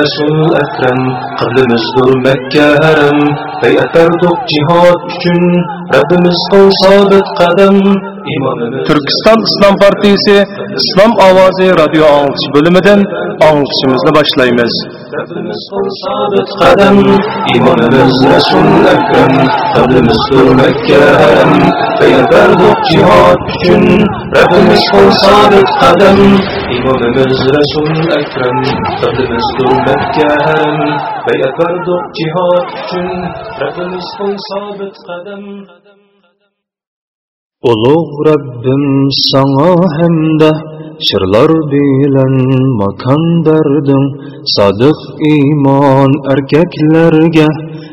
Resul Ekrem, kıblimizdir Mekke herem, beyat verdik cihad üçün, Rabbimiz kıl sabit kadem. Türkistan İslam Partisi İslam Ovozi radio anglitish bo'limidan anglitishimizni boshlaymiz. Rabbimiz kıl sabit kadem. İmamımız Resul Ekrem, kıblimizdir Mekke herem, beyat verdik cihad üçün, Rabbimiz kıl sabit kadem. İmamımız Resul Ekrem, kıblimizdir Mekke هرم بيئة برد cihad جن Rabbimiz kıl sabit kadem. Ulug' Rabbim sana hamda shirlar bilan makon berding sodiq iymon erkaklarga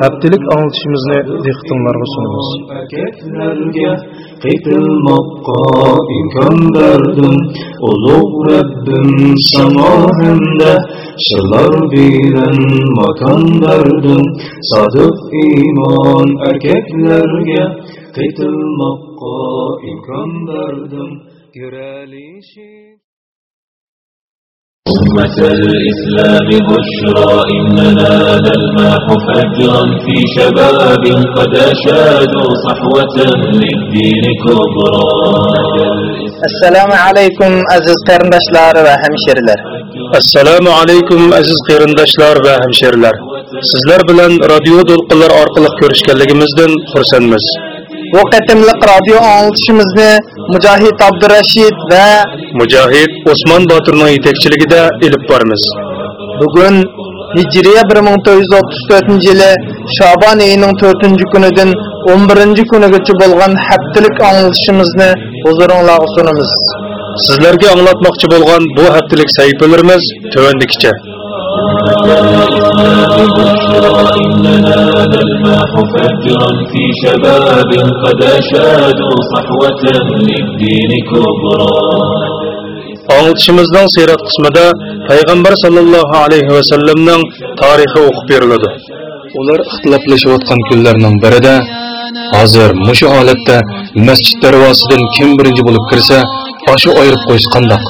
haftalik anglitishimizni dehqonlarga sunamiz. Qaytilmoqqa imkon berdim ulug' Rabbim samo hamda shirlar bilan makon berdim sodiq iymon erkaklarga qaytilmoqqa imkon berdim ko'ralishi أمة الإسلام بشرى إننا نلمح فجرا في شباب قد أشادوا صحوة للدين كبرى assalomu alaykum aziz qarindoshlar va hamshirlar assalomu alaykum aziz qarindoshlar va hamshirlar sizlar bilan radio to'lqinlar orqali ko'rishganligimizdan xursandmiz Bu qatimliq radio anglitishimizni mujohid abdurashid va mujohid osmon botirning yetakchiligida ilib boramiz bugun hijriya 1434 yili shobon oyining 4 kunidan 11 kunigacha bo'lgan haftalik anglitishimizni huzuringlarga sunamiz. Sizlarga anglatmoqchi bo'lgan bu haftalik sahifalarimiz tuvandikicha بشرى إننا نلمح فجرا في شباب قد أشادوا صحوة للدين كبرى anglitishimizning siyrat qismida payg'ambar sollallohu alayhi vasallamning tarixi o'qib beriladi ular ixtiloflashayotgan kunlarning birida hozir mushu holatda masjid darvosidan kim birinchi bo'lib kirsa oshu ayirib qo'yish qandoq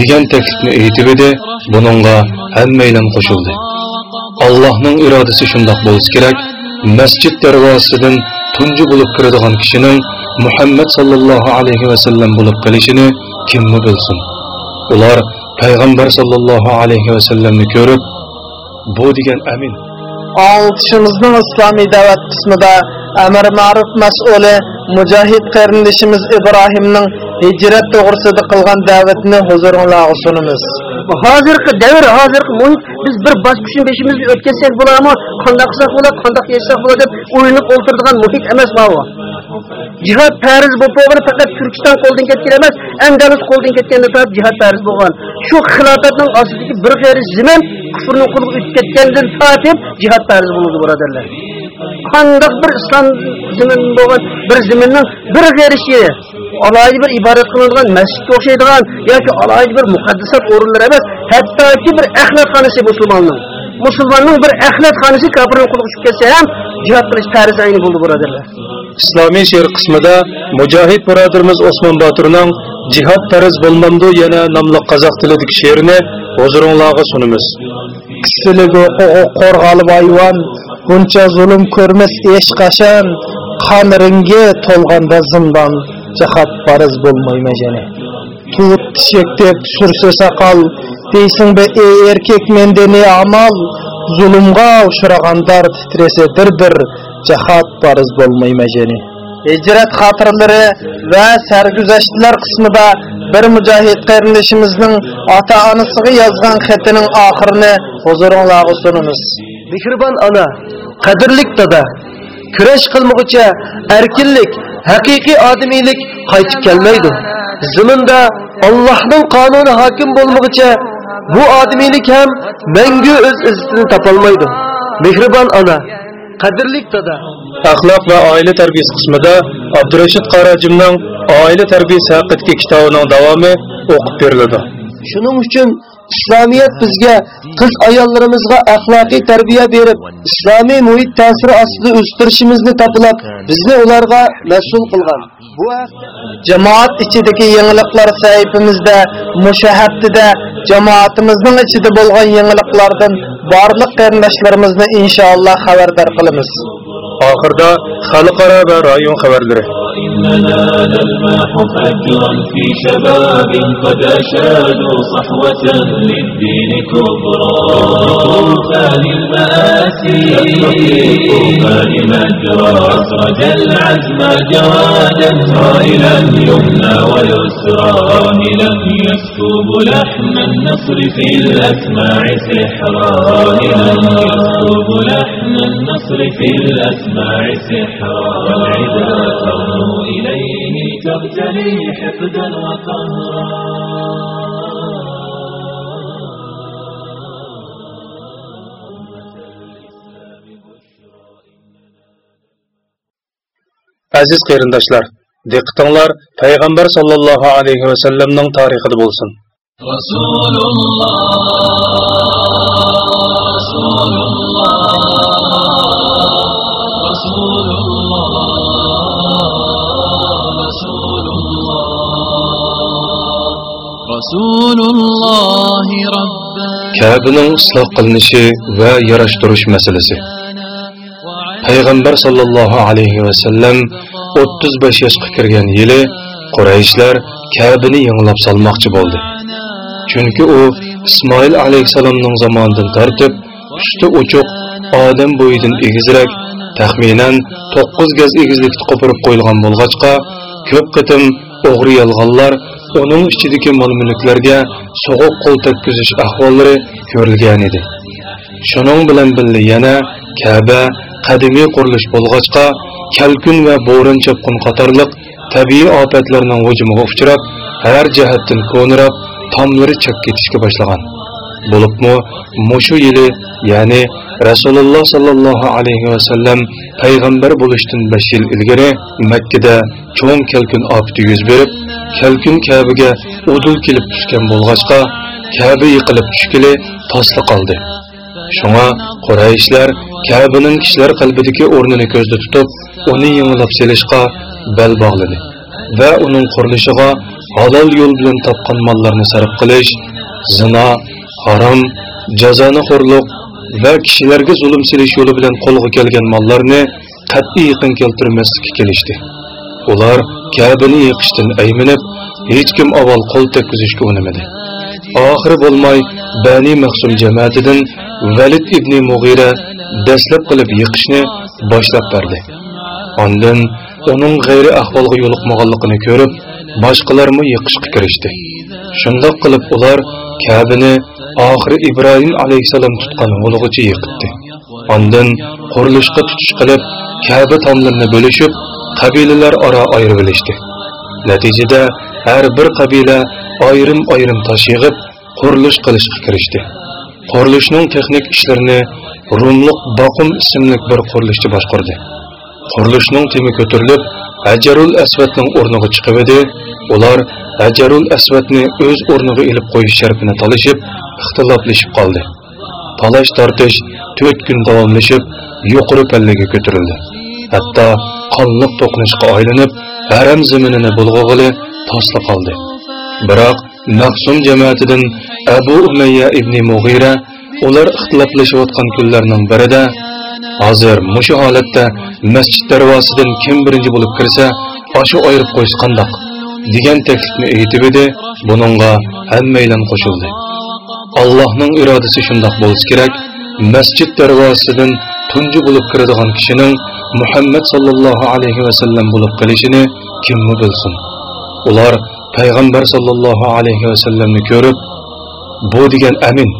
degan taklifni aytib edi buningga hammanglar qo'shildi. Allohning irodasi shundoq bo'lishi kerak masjid darvozasidan tunji bo'lib kiradigan kishining muhammad sollallohu alayhi vasallam bo'lib qolishini kimmi bilsin? Ular payg'ambar sollallohu alayhi vasallamni ko'rib bu degan amin. Anglitishimizning islomiy da'vat qismida amir ma'ruf mas'uli Mujahid qarindishimiz ibrohimning hijrat to'g'risida qilgan da'vatini huzuringlarga sunamiz. Hozirgi davr hozirgi muhit biz bir bosqichni beshimizni o'tkazsak bo'ladimi? Qanday qilsak bo'ladi qanday yashasak bo'ladi deb o'ylanib o'ltiradigan muhit emas bu Jihad farz bo'lib faqat turkiston qo'ldan ketgan emas andalus qo'ldan ketgan deb jihad farz bo'lgan. Shu xilofatning ostidagi bir g'ayri zimin kufrning quliga o'tib ketgandan tortib jihod farz bo'ldi birodarlar. Qandoq bir islom zimin bo'lgan bir ziminning bir g'ayrishi alohida bir ibodat qilinadigan masjidga o'xshaydigan yoki alohida bir muqaddasat o'rinlar emas hattoki bir axlatxonasi musulmonning. Musulmonning bir axlat xonasi kofirning quliga tushib ketsa ham jihod qilish farz ayni bo'ldi birodarlar. Islomiy she'r qismida mujohid birodarimiz Osmon Boturning Cihad Tarız Bulmandu yana namlı Qazaq tilidik şiirini huzurunlağı sunumuz. Kisiligi Kişiligi qo'rg'alib ayvan, buncha zulüm körmes eş qaşan, qon ringi to'lganda zindan, jihad farz bo'lmaymi jani. Tuğut kişektek sürse sakal, deysin be ey erkek mende ne amal, zulumga uçuragandar titrese dir-dir, cihat barız bolmayma jeni. Hijrat xotiralari va sarguzashtlar qismida bir mujohid qarindishimizning ota onasiga yozgan xatining oxirini huzuringlarga sunamiz mehribon ona qadrlik dada kurash qilmoqcha erkinlik haqiqiy odamiylik qaytib kelmaydi ziminda allohning qonuni hokim bo'lmoqcha bu odamiylik ham mangu o'z izzatini topolmaydi mehribon ona qadrlik dada Axloq va oila tarbiyasi qismida Abdurashid Qarajimning oila tarbiyasi haqidagi kitobining davomi o'qib beriladi. shuning uchun islomiyat bizga qiz ayollarimizga axloqiy tarbiya berib islomiy muhit ta'siri ostida o'stirishimizni topilab bizni ularga mas'ul qilgan bu jamoat ichidagi yangiliklar sahifamizda musha haftada jamoatimizning ichida bo'lgan yangiliklardan barliq qarindoshlarimizni inshaalloh xabardor qilamiz Oxirda xalqaro va rayon xabarlari. إننا نلمح فجرا في شباب قد أشادوا صحوة للدين كبرى. طوفان المآسي طوفان مجرى أسرج العزم جوادا سائلا يمنى ويسرى. راهلا يسكب لحن النصر في الأسماع سحرا. راهلا يسكب لحن النصر في الأسماع سحرا. والعدا ترنو إليه تغتلي حقدا Aziz qarindoshlar, diqqatinglar payg'ambar sollallohu alayhi va sallamning tarixida bo'lsin. رسول kabining isloh qilinishi va yarashtirish masalasi. Payg'ambar sollallohu alayhi vasallam 35 yoshga kirgan yili qurayishlar kabini yanglab solmoqchi bo'ldi. Chunki u ismoil alayhissalomning zamonidan tortib usti uchuq odam bo'yidan egizrak taxminan 9 gaz egizlikda qopirib qo'yilgan bo'lg'achqa ko'p qitim o'g'ri yolg'onlar uning ichidagi mol-mulklarga so'g'uq qo'l tekkizish ahvollari ko'rilgan edi. Shuning bilan birga yana Ka'ba qadimiy qurilish bo'lg'achqa, kalkun va bo'ron chapqin qatorliq tabiiy ofatlarning hujumiga uchrab, har jihatdan ko'nirab, tomlari chak ketishga boshlagan. Bo'libmi, mushu yili, ya'ni Rasululloh sallallohu alayhi va sallam payg'ambar bo'lishdan 5 yil ilgari Makka cho'ng kalkun ofati yuz berib, kalkun Ka'baga udul kelib tushgan bo'lg'achqa, Ka'ba yiqilib tushkili tosli qoldi. Shunga Qurayshlar Ka'baning kishilar qalbidagi o'rnini ko'zda tutib, uni yangilab selishga bel bog'ladi va uning qurilishiga halol yo'l bilan topgan mollarni sarf qilish, zina, harom, jazoni xo'rliq va kishilarga zulm silish yo'li bilan qo'lga kelgan mollarni qat'iy yiqin keltirmaslikka kelishdi. Ular Ka'bani yiqishdan ayminib, hech kim avval qo'l tekkizishga unamadi. Oxiri bo'lmay Bani Mahsum jamoatidan Valid ibn Mughira dastlab qilib yiqishni boshlab berdi. Ondan uning g'ayri ahvolga yo'liqmaganligini ko'rib, boshqalarmi yiqishga kirishdi. Shundoq qilib ular Ka'bani oxiri Ibrohim alayhisalom tutgan yo'lig'icha yiqitdi. Ondan qurilishga tutish qilib, kabi tomlarini bo'lishib, qabilalar aro ayrilishdi. Natijada har bir qabila ayrim-ayrim tosh yig'ib, qurilish qilishga kirishdi. Qurilishning texnik ishlarini Rumliq Boqum ismli bir qurilishchi boshqardi. Qurilishning temi ko'tarilib, Ajarul Asvatning o'rniga chiqib edi. Ular Ajarul Asvatni o'z o'rniga ilib qo'yish shartini talashib, ixtiloflashib qoldi. talash tortish 4 kun davomlashib yuqori pallaga ko'tarildi hatto qonliq to'qnashga aylanib haram zaminini bulg'og'ili tosli qoldi. Biroq maqsum jamoatidan abu umayya ibn mug'ira ular ixtiloflashayotgan kunlarning birida hozir mushu holatda masjid darvozasidan kim birinchi bo'lib kirsa oshu ayirib qo'yish qandoq degan taklifni aytib edi. Buningga hammaylan qo'shildi. Allohning irodasi shundoq bo'lishi kerak. Masjid darvozasidan tunji bo'lib kiradigan kishining muhammad sollallohu alayhi vasallam bo'lib qolishini kimmi bilsin ular payg'ambar sollallohu alayhi vasallamni ko'rib bu degan amin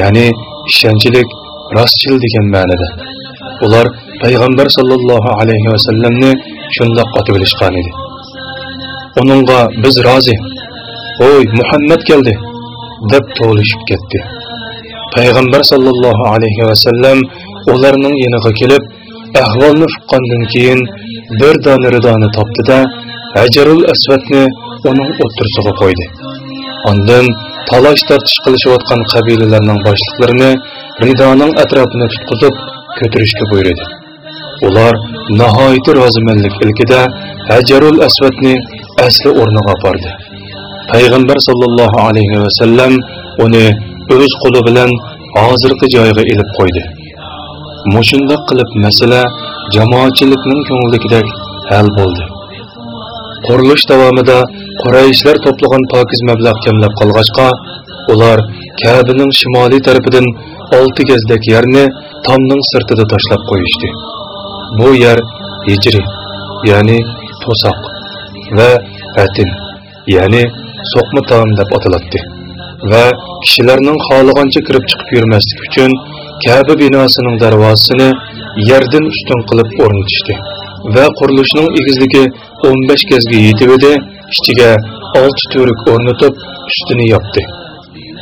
ya'ni ishonchlik rostchil degan ma'noda ular payg'ambar sollallohu alayhi vasallamni shundoq otib bilishgan edi uningga biz rozi oy muhammad keldi deb to'lishib ketdi. Payg'ambar sollallohu alayhi vasallam ularning yeniga kelib ahvolni uqqandan keyin bir dona ridoni topdida hajarul asvatni uning o'ttirsig'i qo'ydi. Ondan talash tortish qilishayotgan qabilalarning boshliqlarini ridoning atrofini tutqizib ko'tarishga buyurdi. Ular nihoyatda rozimanlik ilkida hajarul asvatni asli o'rniga obordi payg'ambar sollallohu alayhi vasallam uni o'z qo'li bilan hozirgi joyiga ilib qo'ydi. Mushundoq qilib masala jamoatchilikning ko'ngildagidek hal bo'ldi. Qurilish davomida qurayishlar to'plagan pokiz mablag' kamlab qolg'achqa ular kabining shimoliy tarafidan olti gazdek yerni tomning sirtida tashlab qo'yishdi. Bu yer hijri ya'ni to'soq va atin ya'ni so'qma tom deb ataladi. Va kishilarning xohlagancha kirib chiqib yurmasligi uchun Kabe binosining darvozasini yerdan ustun qilib o'rnatishdi va qurilishning egizligi 15 gazga yetib edi, ichiga 6 to'rik o'rnatib ustini yopdi.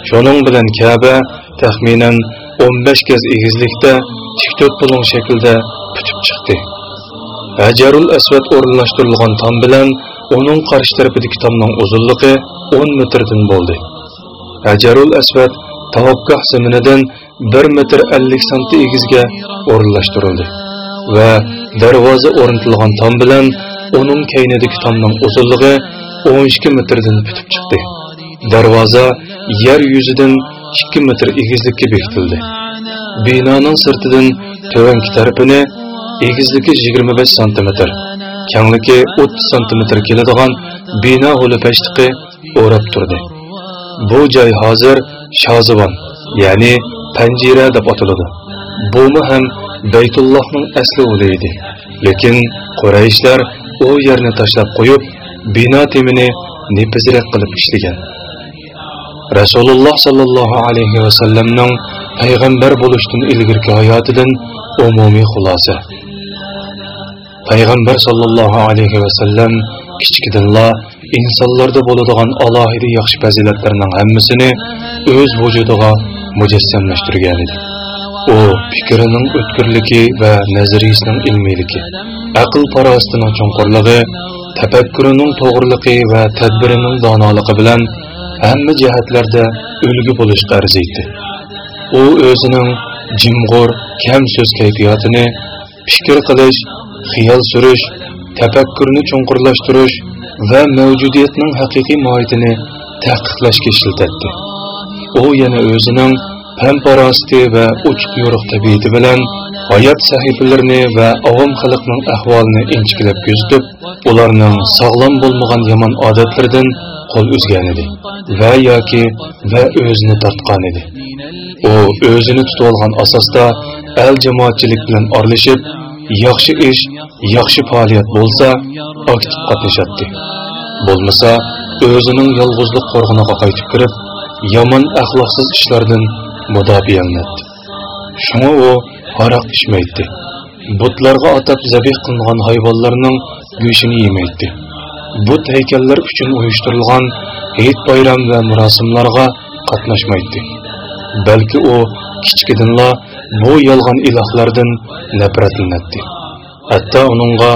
Shuning bilan Kabe taxminan 15 gaz egizlikda tikto't pulung shaklda putib chiqdi. Hajarul Aswad o'rinlashtirilgan tom bilan uning qarshi tarafidagi tomning uzunligi 10 metrdan bo'ldi. Hajarul Aswad tavakkah zeminidan 1 metr 50 santi egizga o'rinlashtirildi va darvoza o'rnatilgan tom bilan uning kaynidagi tomning uzunligi 12 metrdan bitib chiqdi. Darvoza yer yuzidan 2 metr egizlikka bekitildi. Binoning sirtidan tovanki tarafini egizligi 25 sm, kengligi 30 sm keladigan bino g'ulafashtiqi o'rab turdi. Bu joy hozir Shozibon, ya'ni Panjira deb ataladi. Bumi ham Baytullohning asli o'li edi. Lekin Qurayshlar u yerni tashlab qo'yib, bino temini nepizrak qilib ishlagan. Rasululloh sallallohu alayhi va sallamning payg'ambar bo'lishdan ilgirki hayotidan umumiy xulosa. Payg'ambar sallallohu alayhi va sallam kichikdinla insonlarda bo'ladigan alohida yaxshi fazilatlarning hammasini o'z vujudiga mujassamlashtirgan edi. u fikrining o'tkirligi va nazariyasining ilmiyligi aql farosatining chunqurligi tafakkurining to'g'riligi va tadbirining donoligi bilan hamma jihatlarda ulgu bo'lishga arziydi u o'zining jimg'ur kam so'z kayfiyatini fikr qilish xiyol surish tafakkurni chunqurlashtirish va mavjudiyatning haqiqiy mohiyatini tahqiqlashga ishlatadi u yana o'zining pamparasti va uchiq yo'riq tabiati bilan hayot sahifalarini va avom xalqning ahvolini inchiklab kuzatib ularning sog'lom bo'lmagan yomon odatlardan qo'l uzgan edi va yoki va o'zini tortgan edi. U o'zini tutib olgan asosda al jamoatchilik bilan orlashib yaxshi ish yaxshi faoliyat bo'lsa aktiv qatnashadi bo'lmasa o'zining yolg'izlik qo'rg'iniga qaytib kirib yomon axloqsiz ishlardan mudofiyalanadi shunga u aroq ichmaydi. Butlarga atab zabih qilingan hayvonlarning go'shtini yemaydi. But haykallar uchun uyushtirilgan hayit bayram va murosimlarga qatnashmaydi. Balki u kichkidinla bu yolg'on ilohlardan nafratlanadi hatto uningga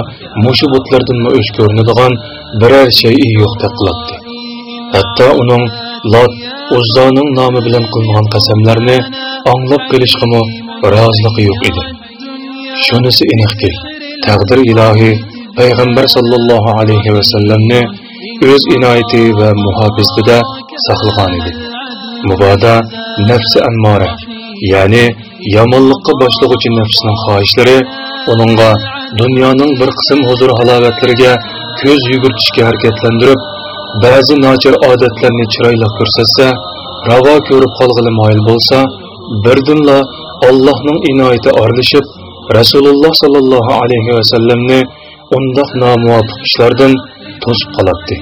mushu butlardan o'ch ko'rinadigan biror shay yo'qdek qiladi hatto uning lot Uzzoning nomi bilan qilingan qasamlarni anglab bilishgimi roziligi yo'q edi. Shunisi aniqki, taqdir ilohiy payg'ambar sollallohu alayhi vasallamni o'z inoyati va muhofizatida saqlagan edi. mubodo nafsi ammora, ya'ni yomonlikqa boshlag'uchi nafsning xohishlari uningga dunyoning bir qism huzur halovatlariga ko'z yugurtishga harakatlantirib, ba'zi nochir odatlarni chiroyli ko'rsatsa, ravo ko'rib qolg'ili moyil bo'lsa, birdinla Allohning inoyati orlishib, Rasululloh sallallohu alayhi vasallamni undoq nomuvofiq ishlardan to'sib qoladi.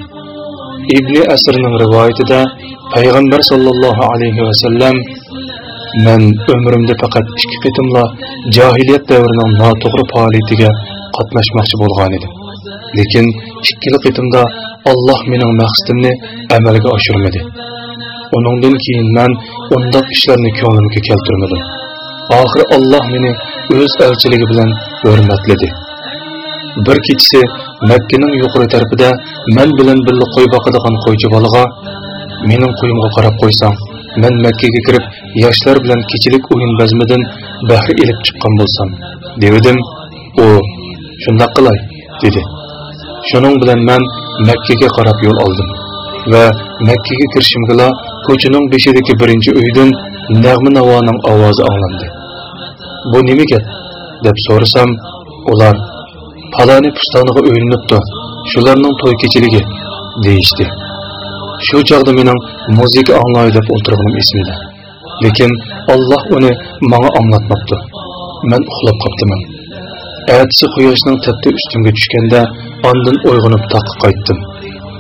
Ibn Asrning rivoyatida payg'ambar sallallohu alayhi vasallam men umrimda faqat ikki qitimla jahiliyat davrining noto'g'ri faoliyatiga qatnashmoqchi bo'lgan edim. Lekin ikkili qitimda Alloh mening maqsadimni amalga oshirmadi. Uningdan keyin men undoq ishlarni ko'nglimga keltirmadim. Oxiri Alloh meni o'z elchiligi bilan hurmatladi. Bir kechasi Makkaning yuqori tarafida men bilan birga qo'y boqadigan qo'ychi bolaga mening qo'yimga qarab qo'ysang, men Makkaga kirib yoshlar bilan kechilik o'yin bazmidan bahri ilib chiqqan bo'lsam, dedim. U shundoq qilay, dedi. Shuning bilan men Makkaga qarab yo'l oldim va Makkaga kirishimgila ko'chaning beshidagi birinchi uydan nag'ma navoning ovozi anglandi. Bu nima gap? deb so'rasam, ular palani pustoniga o'ylinibdi. Shularning to'y kechiligi deyishdi. Shu chog'da mening muzika anglay deb o'tirganim esimda. Lekin Alloh uni menga anglatmabdi. Men uxlab qolibdiman Ertasi quyoshning tatti ustimga tushganda, ondan uyg'onib taqqa qaytdim.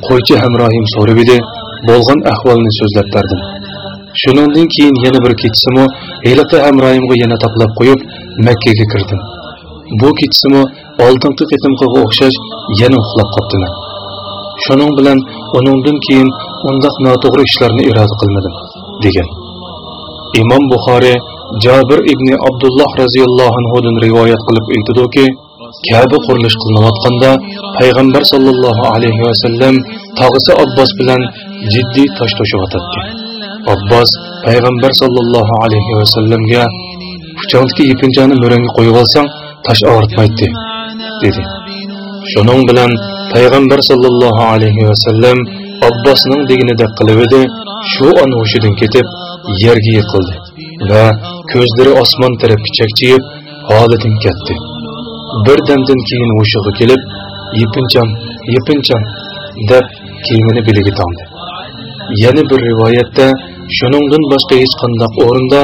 Qo'ychi hamrohim so'rab edi, bo'lgan ahvolni so'zlab berdim. Shuningdan keyin yana bir kechsimi, heliqi hamrohimga yana taqlab qo'yib, Makkaga kirdim. Bu kechsimi oldingi qitimga o'xshash yana uxlab qolibdiman Shuning bilan uningdan keyin undoq noto'g'ri ishlarni iroda qilmadim, degan. Imom Buxoriy Jabir ibn Abdulloh radhiyallohu anhu dan rivoyat qilib aytadiki, Kaaba qurilish qilinayotganda payg'ambar sollallohu alayhi va sallam tog'isi Abbos bilan jiddiy tosh to'shyotdi. Abbos payg'ambar sollallohu alayhi va sallamga puchondagi yepinchani mo'rangga qo'yib olsang, tosh og'ritmaydi, dedi. Shuning bilan payg'ambar sollallohu alayhi va sallam Abbosning deginida qilib edi, shu on hushidan ketib yerga yiqildi va ko'zlari osmon tarafga chakchiyib, holidan ketdi. Bir damdan keyin hushiga kelib, "Yepincham, yepincham" deb kiyimini biliga tangdi. Yana bir rivoyatda shuningdan boshqa hech qanday o'rinda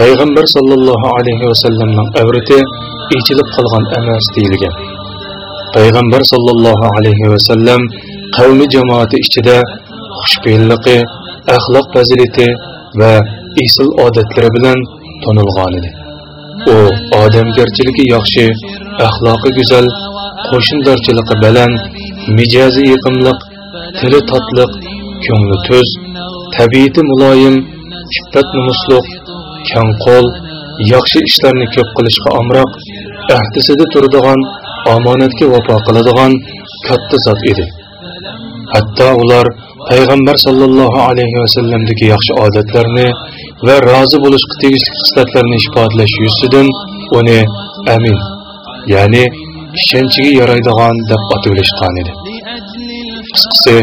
payg'ambar sollallohu alayhi vasallamning avrati ichilib qolgan emas deyilgan. Payg'ambar sollallohu alayhi vasallam qavmi jamoati ichida xushfe'lligi, axloq fazilati va isil odatlari bilan tonilgan edi. U odamgarchiligi yaxshi, axloqi go'zal, qo'shindorchiligi baland, mijozi yiqimliq, tili totliq, ko'ngli tuz, tabiati muloyim, iffat numusliq kang qo'l, yaxshi ishlarni ko'p qilishga omroq, ahtisida turadigan, omonatga vafo qiladigan katta zot edi. Hatto ular payg'ambar sollallohu alayhi vasallamdagi yaxshi odatlarni va rozi bo'lishga tegishli xislatlarni isbotlash yuzidan uni amin, ya'ni ishonchiga yaraydigan deb atib edi. Qisqasi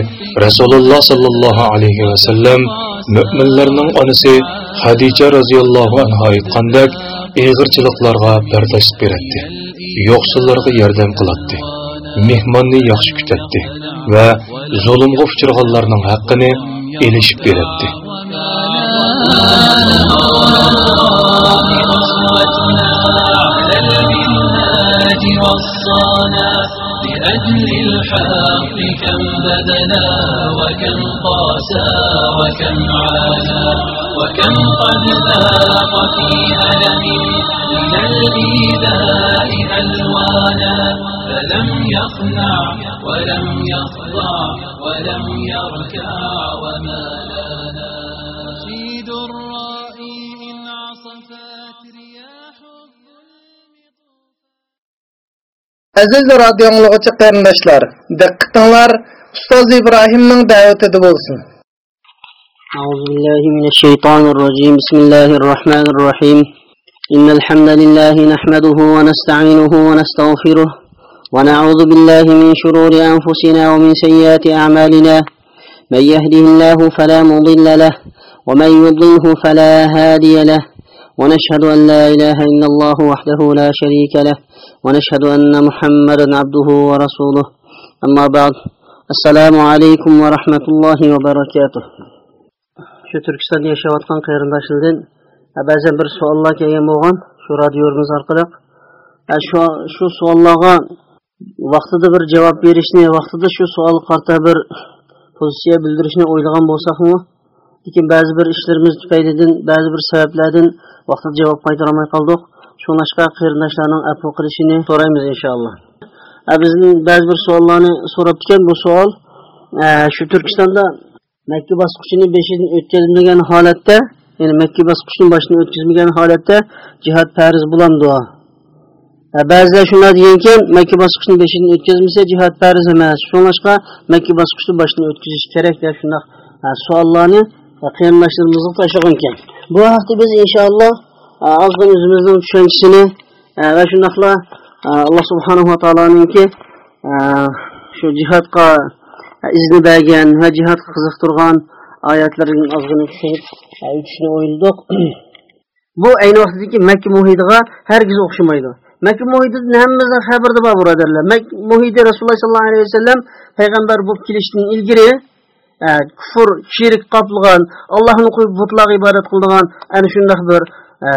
Rasululloh sallallohu alayhi vasallam mo'minlarning onasi hadicha roziyallohu anhu aytgandek, ig'irchiliklarga bardosh beradi. Yo'qsullarga yordam qiladi. Mehmonni yaxshi kutadi va zulmga uchraganlarning haqqini elishib beradi. لأجل الحق كم بذلا وكم قاسى وكم عانى وكم قد ذاق في ألم من الإيذاء ألوانا فلم يخنع ولم يخضع ولم يركع وما لانا شيد الرائي إن عصفت رياح Aziz radio anglagıcı qarindoshlar, diqqatinglar ustoz Ibrohimning da'vatida bo'lsin. أعوذ بالله من الشيطان الرجيم. بسم الله الرحمن الرحيم. إن الحمد لله نحمده ونستعينه ونستغفره ونعوذ بالله من شرور أنفسنا ومن سيئات أعمالنا. من يهده الله فلا مضل له ومن يضله فلا هادي له. ونشهد أن لا إله إلا الله وحده لا شريك له ونشهد أن محمدا عبده ورسوله. أما بعد السلام عليكم ورحمة الله وبركاته. Shu turkistonda yashayotgan qarindoshlardan ba'zan bir savollar kelgan bo'lgan shu radiomiz orqali. Shu shu savollarga vaqtida bir javob berishni vaqtida shu savolga qarta bir pozitsiya bildirishni o'ylagan bo'lsakmi? Lekin ba'zi bir ishlarimiz tufaylidan ba'zi bir sabablardan vaqtida javob qaytarolmay qoldik. Shunashqa qarindoshlarning afu qilishini so'raymiz inshaalloh. Bizning ba'zi bir savollarni so'rab ekan bu savol shu turkistonda makka bosqichini beshidan o'tkazmagan holatda ya'ni makka bosqichini boshidan o'tkazmagan holatda jihod farz bo'lamdi ba'zilar shunday deganki makka bosqichini beshidan o'tkazmasa jihod farz emas. Shunlashqa makka bosqichini boshidan o'tkazish kerak deb shundoq savollarni qarindoshlarimizga tashlagan ekan bu haqda biz inshaalloh ozgina o'zimizning tushunchisini va shundoqla alloh subhanava taoloninki shu jihodga izni bergen ve cihatka kızıktırgan ayetlerin azgını düşürüp ayetini oynadık. Bu aynı vaxtdaki Mekke muhidiga hergiz oxşamaydı. Mekke muhidini hemmizden xəbərdə var buradarlar. Mekke muhidi Resulullah sallallahu aleyhi ve sellem peyğəmbər bu kilişdən ilgiri e, küfür, şirik qaplıqan, Allah'ın qoyub butlaq ibadet qıldığan, ən yəni şundaq bir e,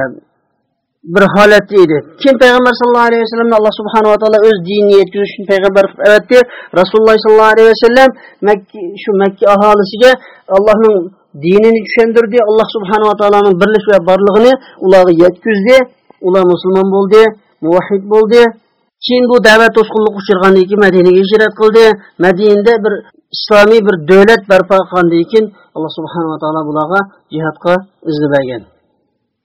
bir haleti idi. Kim Peygamber sallallahu aleyhi ve sellem'le Allah subhanahu wa ta'ala öz dinini yetkiz için Peygamber öğretti. Resulullah sallallahu aleyhi ve sellem Mekke, şu Mekke ahalisiyle Allah'ın dinini düşendirdi. Allah subhanahu wa ta'ala'nın birlik ve varlığını ulağı yetkizdi. Ular Müslüman buldu, muvahhid buldu. Çin bu davet toskunluk uçurgandı ki Medine'ye hicret kıldı. Medine'de bir İslami bir devlet berpa kıldı ki Allah subhanahu wa ta'ala bulağa cihatka izni vergen.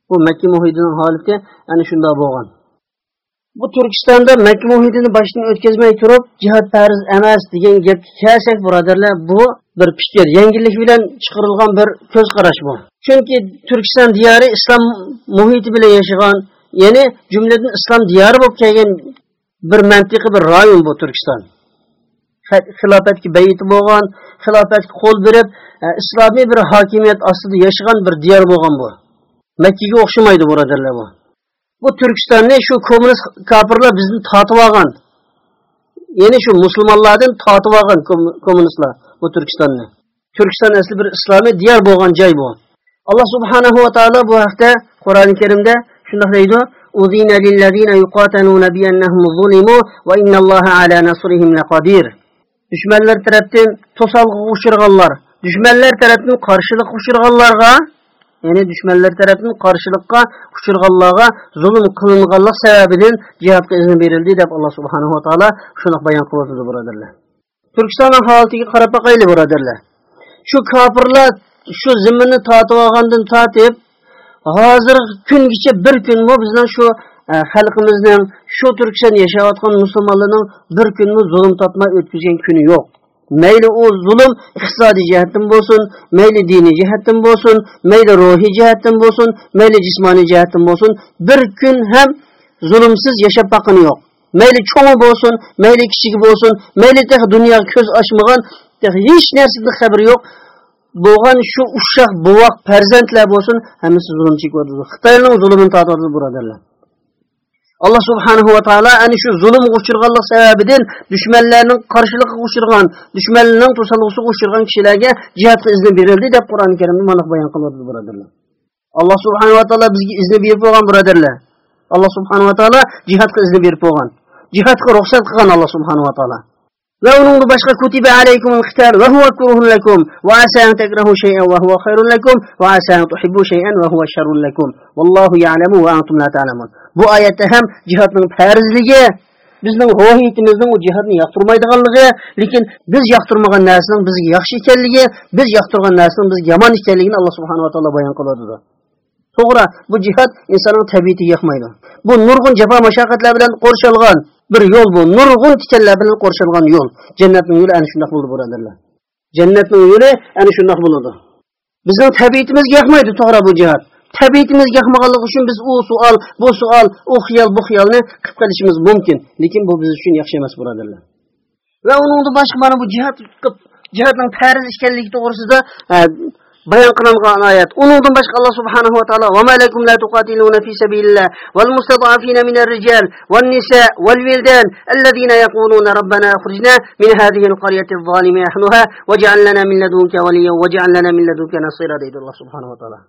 Bu makka muhidini holati ana shunday bo'lgan. Bu turkistonda makka muhidini boshdan o'tkazmay turib jihod farz emas degan gapga kelsak birodarlar bu bir fikr yangilik bilan chiqarilgan bir ko'z qarash bu. Chunki turkiston diyori islom muhiti bilan yashagan ya'ni jumladan islom diyori bo'lib kelgan bir mantiqi bir rayon bu turkiston. Xilofatga bayiti bo'lgan xilofatga qo'l berib e, islomiy bir hokimiyat ostida yashagan bir diyor bo'lgan bu. makkaga o'xshamaydi birodarlar bu bu turkistonni shu kommunist kofirlar bizni tortib olgan ya'ni shu musulmonlardan tortib olgan kommunistlar bu turkistonni turkiston asli bir islomiy diyor bo'lgan joy bu alloh subhanahu va taolo bu haqda qur'oni karimda shundoq deydi أذن للذين يقاتلون بأنهم ظلموا وإن الله على نصرهم لقدير düşmanlar tarafdan to'salg'i uchirganlar düşmanlar tarafdan qarshilik uchirganlarga ya'ni düşmanlar tarafının qarshilikqa uchirganlarga zulm qilinganlik sababidan jihodga izin verildi deb Allah subhanahu va taala şunu bayon qilyapti birodarlar. Turkistonning holatiga qarab boqaylik birodarlar. Şu kofirlar şu zimminni tatib olgandan tatib hozir kungacha bir kunmi bizning shu e, xalqimizning shu turkiston yashayotgan musulmonlarning bir kunmi zulm topmay o'tkazgan kuni yo'q. Meyli o zulüm iqtisadi cəhətdən bolsun, meyli dini cəhətdən bolsun, meyli ruhi cəhətdən bolsun, meyli cismani cəhətdən bolsun, bir gün həm zulümsüz yaşab baxını yox. Meyli çoğu bolsun, meyli kiçik bolsun, meyli tək dünya köz açmağın, tək heç nərsədən xəbər yox. Boğan şu uşaq, buvaq, pərzəntlər bolsun, həmisi zulüm çekiyordu. Xitayının zulümünü tatırdı buradırlar. Allah subhanahu wa taala ani şu zulm uçurganlık sebebidin düşmanlarının karşılığı uçurgan, düşmanlarının tosalğısı uçurgan kişilerge cihat izni verildi de Kur'an-ı Kerim'de manık bayan kılındı braderler. Allah subhanahu wa taala bizge izni berip olgan braderler. Allah subhanahu wa taala cihat izni berip olgan. Cihatga ruhsat qilgan Allah subhanahu wa taala ve onun başka kutibe aleykumul ihtar ve huve kuruhun lekum. Ve asa en tekrehu şeyen ve huve hayrun lekum. Ve asa en tuhibbu şeyen ve huve şerrun lekum. Vallahu ya'lemu ve antum la ta'lemun. Bu ayette hem cihatın farzligi bizning ruhiyatimizning u jihatni yoqtirmaydiganligi lekin biz yoqtirmagan narsaning bizga yaxshi ekanligi biz yoqtirgan narsaning bizga yomon ekanligini alloh subhanava taolo bayon qiladi to'g'ri bu jihat insonning tabiatiga yoqmaydi bu nurg'un jafo mashaqqatlar bilan qo'rshalgan bir yo'l bu nurg'un tikanlar bilan qo'rshalgan yo'l jannatning yo'li ana shundoq bo'ldi birodarlar jannatning yo'li ana shundoq bo'ladi Bizning tabiatimizga yoqmaydi to'g'ri bu jihad. Tabiatimizga yoqmaganligi uchun biz u savol, bu savol, u xiyol, bu xiyolni qilib qilishimiz mumkin. Lekin bu biz uchun yaxshi emas, birodarlar. Va uning boshqa mana bu jihad jihatning jihadning farz ekanligi to'g'risida بيان قرآن آيات. أنوض بشق الله سبحانه وتعالى. وما لكم لا تقاتلون في سبيل الله والمستضعفين من الرجال والنساء والولدان الذين يقولون ربنا أخرجنا من هذه القرية الظالمة أحنها وجعل لنا من لدنك وليا وجعل لنا من لدنك نصيرا. ديد الله سبحانه وتعالى.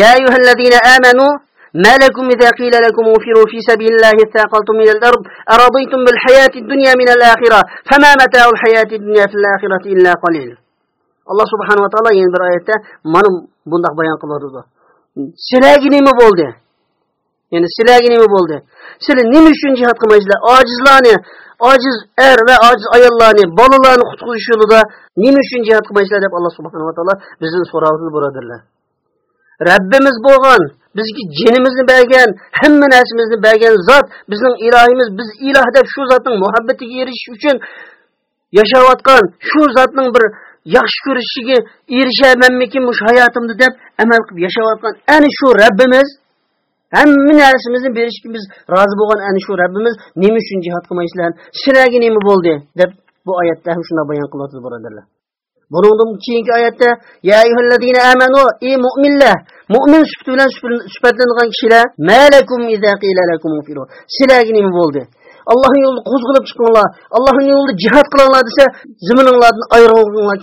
يا أيها الذين آمنوا ما لكم إذا قيل لكم وفروا في سبيل الله اثاقلتم من الأرض أرضيتم بالحياة الدنيا من الآخرة فما متاع الحياة الدنيا في الآخرة إلا قليل. Alloh subhanava taolo yana bir oyatda mana bundoq bayon qiladi. Sizlarga nima bo'ldi? Ya'ni sizlarga nima bo'ldi? Sizlar nima uchun jihod qilmaysizlar ojizlarni ojiz er va ojiz ayollarni bolalarni qutqizish yo'lida nima uchun jihod qilmaysizlar deb alloh subhanava taolo bizdan so'rayapti birodarlar. Rabbimiz bo'lgan, bizga jinimizni bergan, hamma narsamizni bergan zot, bizning ilohimiz, biz iloh deb shu zotning muhabbatiga erishish uchun yashayotgan, shu zotning bir yaxshi ko'rishiga erishamanmikin mush hayotimda deb amal qilib yashayotgan ana shu Rabbimiz hamma narsamizni berishga biz rozi bo'lgan ana shu Rabbimiz nima uchun jihad qilmaysizlar? Sizlarga nima bo'ldi deb bu oyatda shunday bayon qilyapti birodarlar. Buningdan keyingi oyatda ya ayyuhallazina amanu ey mu'minlar mu'min sifati bilan sifatlangan kishilar malakum idza qila lakum sizlarga nima bo'ldi Allohning yo'lida qo'zg'alib chiqinglar Allohning yo'lida jihad qilinglar desa zimininglardan ayrilinglar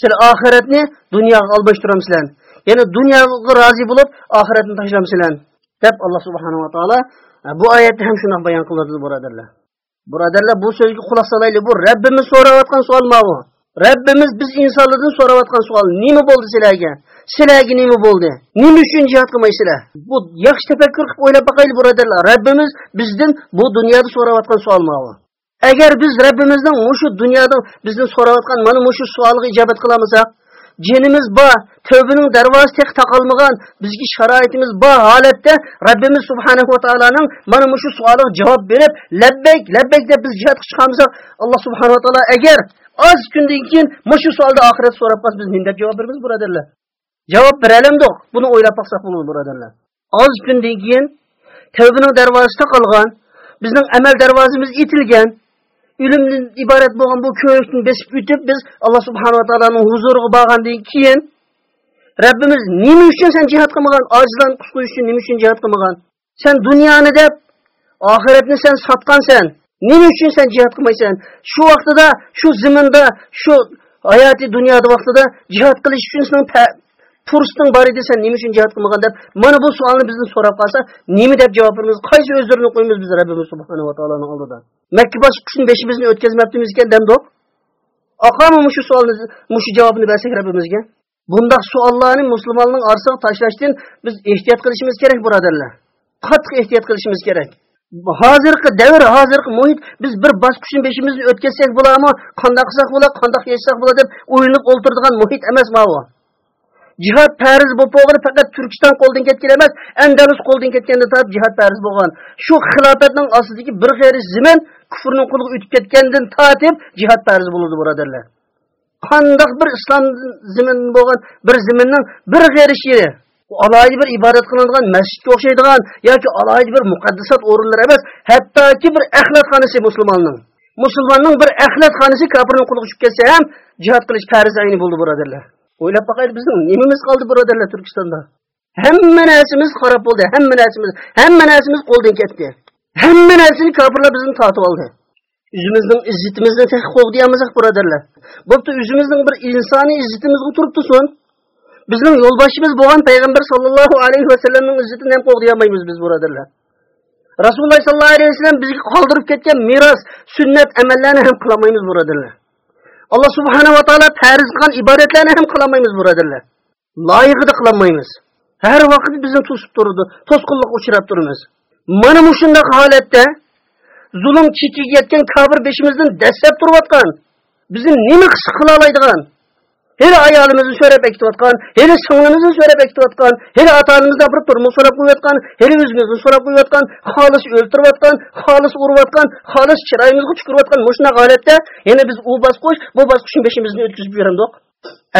Sen ahiretini oxiratni dunyoga silen. ya'ni dunyoga rozi bo'lib oxiratni silen. deb Alloh subhanahu va taolo e, bu oyatda ham şuna bayon qiladi birodarlar birodarlar bu sözü kulak salaylı bu Rabbimiz so'rayotgan mı bu Rabbimiz biz insonlardan so'rayotgan savol nima bo'ldi sizlarga? Sizlarga nima bo'ldi? Nima uchun jihad qilmaysizlar? Bu yaxshi tafakkur qilib o'ylab boqaylik birodarlar. Rabbimiz bizdan bu dunyoda so'rayotgan savol bu. Agar biz Rabbimizdan mushu dunyoda bizni so'rayotgan mana mushu savolga ijobat qilamisak, jinimiz bor, tavbining darvozasi tek taqalmagan, bizga sharoitimiz bor holatda Rabbimiz subhanahu va taoloning mana shu savolga javob berib, labbayk, labbayk deb biz jihad qilishamisak, Alloh subhanahu va taolo agar oz kundan keyin mushu savolda oxirat so'rab qolsa biz nima deb javob beramiz birodarlar javob beralamdiq buni o'ylab boqsak bo'ladi birodarlar oz kundan keyin tavbaning darvozasi taqalgan bizning amal darvozamiz etilgan ilmdan iborat bo'lgan bu ko'rikni besib o'tib biz alloh subhanava taoloning huzuriga borgandan keyin Rabbimiz nima uchun sen jihad qilmagan ojizlarni qutqizish uchun nima uchun jihad qilmagan sen dunyoni deb oxiratni sen sotgansan Nima uchun sen jihad qilmaysan? Shu vaqtida, shu ziminda, shu hayoti dunyoda vaqtida jihad qilish uchun sen fursatning bari edi, nima uchun jihad qilmagan deb mana bu savolni bizdan so'rab qolsa, nima deb javob beramiz? Qaysi o'zlarini qo'yamiz biz Rabbimiz subhanahu va taoloning oldida? Makka bosqichini beshimizni o'tkazmabdimiz ekan demdi. Aqami shu savolni, shu javobni bersak Rabbimizga. Bundaq savollarni musulmonning orasiga tashlashdan biz ehtiyot qilishimiz kerak, birodarlar. Qattiq ehtiyot qilishimiz kerak. hozirgi davr hozirgi muhit biz bir bosqichni beshimizni o'tkazsak bo'ladimi qandoq qilsak bo'ladi qandoq yashsak bo'ladi deb o'ylanib o'ltiradigan muhit emas bu jihod farz bo'lib bo'lgan faqat turkiston qo'ldan ketgan emas andalus qo'ldan ketganda ham jihod farz bo'lgan. Shu xilofatning ostidagi bir xeri zimin kufrning quliga o'tib ketgandan tortib jihod farz bo'ladi birodarlar. Qandoq bir islom zimin bo'lgan bir ziminning bir xeri shiri alayda bir ibodat qilinadigan masjidga o'xshaydigan yoki alayda bir muqaddasat o'rinlar emas hattoki bir axlatxonasi musulmonning. Musulmonning bir axlatxonasi kofirning quliga tushib ketsa ham jihod qilish farz ayni bo'ldi birodarlar. o'ylab boqaylik bizning nimamiz qoldi birodarlar turkistonda? Hamma narsamiz xarob bo'ldi hamma narsamiz hamma narsamiz qo'ldan ketdi. Hamma narsani kofirlar bizni tortib oldi. O'zimizning izzatimizni qo'g'diyamiz birodarlar. Bo'pti o'zimizning bir insoniy izzatimiz turib tursin bizning yo'lboshimiz bo'lgan payg'ambar sollallohu alayhi vasallamning izzatini ham qo'g'diyolmaymiz biz birodarlar. Rasululloh sollallohu alayhi vasallam bizga qoldirib ketgan meros sunnat amallarni ham qilolmaymiz birodarlar. Alloh subhanava taolo farz qilgan ibodatlarni ham qilolmaymiz birodarlar loyig'ida qilolmaymiz har vaqt bizni to'sib turdi to'sqinlikqa uchrab turibmiz mana shundoq holatda zulm chetiga yetgan kofir beshimizdan dastlab turayotgan bizni nima his qila hele ayağınızı şöyle bektivatkan, hele sığınınızı şöyle bektivatkan, hele atanınızı apırıp durmuş sorak uyuvatkan, hele yüzünüzü sorak uyuvatkan, halis öltürüvatkan, halis uruvatkan, halis çırayımızı çükürüvatkan, muşuna galette, yine biz u baskuş, bu basqışın beşimizini ötküzüp yüründük.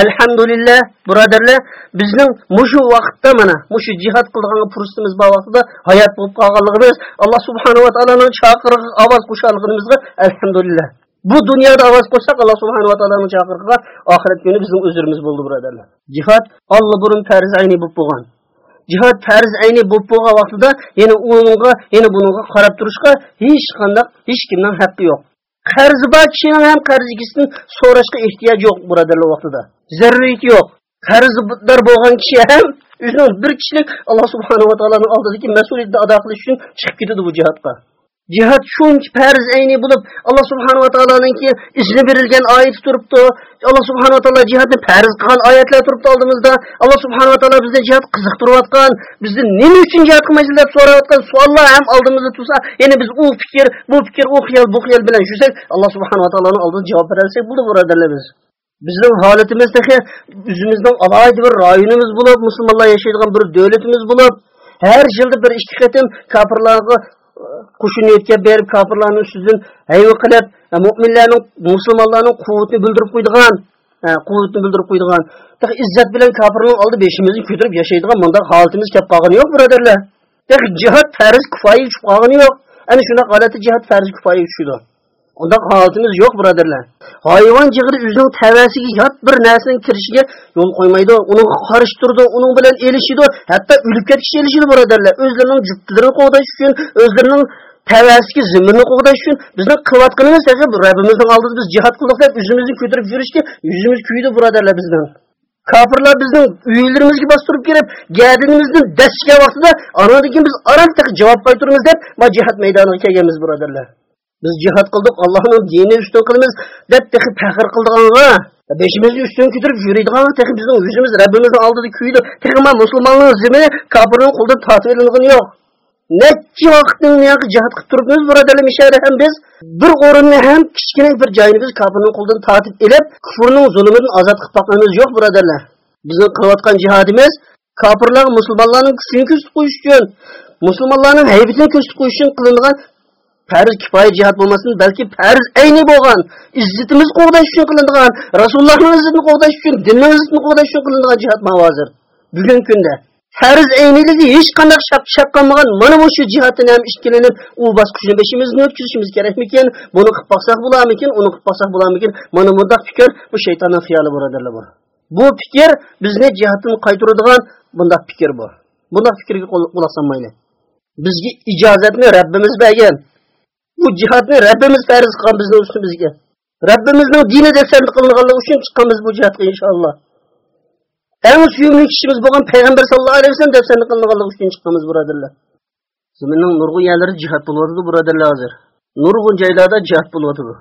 Elhamdülillah, buraderler, bizning muşu vaqtda mana, muşu cihat qilgan fursatimiz bu vaqtda hayat bo'lib qolganligimiz, Alloh subhanahu va taolaning chaqirig'i ovoz qo'shganligimizga elhamdülillah. Bu dunyoda ovoz qo'ysak Alloh subhanahu va taoloning chaqirig'iga oxirat kuni bizning uzrimiz bo'ldi birodarlar. Jihad Alloh burun farz ayni bo'lib bo'lgan. Jihad farz ayni bo'lib bo'lgan vaqtida yana unga, yana bunga qarab turishga hech qanday hech kimning haqqi yo'q. qarzi bor kishining ham qarzigisini so'rashga ehtiyoj yo'q birodarlar vaqtida zaruriyati yo'q qarzdor bo'lgan kishi ham o'zining bir kishilik alloh subhanava taolaning oldidagi mas'uliyatni ado qilish uchun chiqib ketadi bu jihatga jihad shuncha farz ayni bo'lib alloh subhanava taoloninki izni berilgan oyati turibdi. Alloh subhanava taolo jihadni farz qilgan oyatlar turibdi oldimizda. Alloh subhanava taolo bizni jihad qiziqtirayotgan bizni nima uchun jihad qilmaysiz deb so'rayotgan savollar ham oldimizda tursa yani biz u fikr bu fikr u xiyol bu xiyol bilan yursak alloh subhanava taoloni oldida javob berolsak bo'ldi birodarlar biz. Bizning holatimiz o'zimizning alohida bir rayonimiz bo'lib musulmonlar yashaydigan bir davlatimiz bo'lib har yilda bir ikki qatim kofirlarga qo'shin yetkazib berib kofirlarni ustidan hayva qilib mo'minlarning musulmonlarning quvvatini bildirib qo'ydigan quvvatni bildirib qo'ydigan izzat bilan kofirning oldi beshimizni ko'tarib yashaydigan bunday holatimiz kelib qolgani yo'q birodarlar jihod farz kifoya tushib qolgani yo'q ana shunaqa holatda jihod farz kifoya tushidi Ondan holatimiz yo'q birodarlar. Hayvon jig'iri o'zining tavasiga yot bir narsaning kirishiga yo'l qo'ymaydi, uni qarish turdi, uning bilan elishidi, hatto o'lib ketishga elishidi birodarlar. O'zlarining juftilarini qo'g'dash uchun, o'zlarining tavasiga zimrini qo'g'dash uchun bizni qilayotganimiz esa Rabbimizning oldida biz jihad qildik deb o'zimizni ko'tarib yurishga yuzimiz kuydi birodarlar bizning. Kafirlar bizning uylarimizga bostirib kelib, gadinimizni dastga vaqtida anadagi biz aram taq javob qaytaramiz deb va jihad maydoniga kelganmiz birodarlar. Biz jihad qildik allohning dinini ustun qilamiz deb tehi faxr qildiganga beshimizni ustun ko'tarib yuradigan tehi bizni o'zimiz rabbimizni oldida kuydi. Tehi man musulmonning zimini kofirning qo'lidan tortib ilingan yo'q. Qilib turibmiz birodarlar biz bir o'rinni ham kichkina bir joyini biz kofirning qo'lidan tortib ilib kufrning zulmidan ozod qilib boqqanimiz yo'q birodarlar. Bizni qilayotgan jihadimiz kofirlar musulmonlarning kuchini ko'rsatib qo'yish uchun musulmonlarning haybatini ko'rsatib qo'yish uchun qilingan farz kifoya jihat bo'lmasin balki farz ayni bo'lgan izzatimiz qo'g'dash uchun qilinadigan rasulullohning izzatini qo'g'dash uchun dinning izzatini qo'g'dash uchun qilinadigan jihat hozir bugungi kunda farz ayniligi hech qanday shak shak qilmagan mana bu shu jihatdan ham ikkilanib u bosqichni beshimizni o'tkazishimiz kerakmikan buni qilib boqsak bo'larmikin uni qilib boqsak bo'larmikin mana bunday fikr bu shaytonning xiyoli birodarlar bu bu fikr bizni jihatdan qaytaradigan bunday fikr bu bunday fikrga quloq solmayli bizga ijozatni rabbimiz bergan bu jihodni Rabbimiz farz qilgan bizni ustimizga. Rabbimizning dini desant qilinganligi uchun chiqqanmiz bu jihodga inshaalloh. Eng suyumli kishimiz bo'lgan payg'ambar sallallohu alayhi vasallam desant qilinganligi uchun chiqqanmiz birodarlar. Zaminning nurg'un yerlari jihod bo'lyapti birodarlar hozir. Nurg'un joylarda jihod bo'lyapti.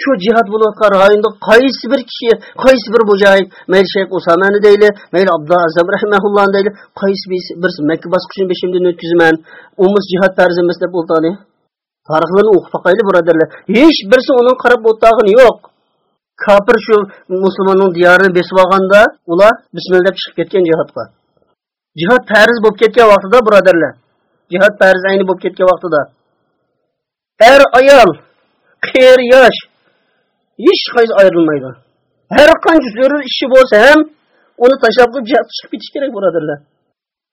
Shu jihod bo'layotgan rayonda qaysi bir kishi, qaysi bir mujohid, mayli Shayx Usamani deyli, mayli Abdullah Azam rahimahulloh deyli, qaysi birisi Makka bosqichini beshimdan o'tkazaman, umuz jihod farz emas deb o'tadi. tarixlarni o'qib boqayli birodarlar hech birisi uning qarab o'tag'ini yo'q kofir shu musulmonning diyorini besib olganda ular bismillah deb chiqib ketgan jihodga jihod farz bo'lib ketgan vaqtida birodarlar jihod farz ayni bo'lib ketgan vaqtida er ayol qiyr yosh hech qaysi ayrilmaydi har qancha zarur ishi bo'lsa ham uni tashlab jihod chiqib ketish kerak birodarlar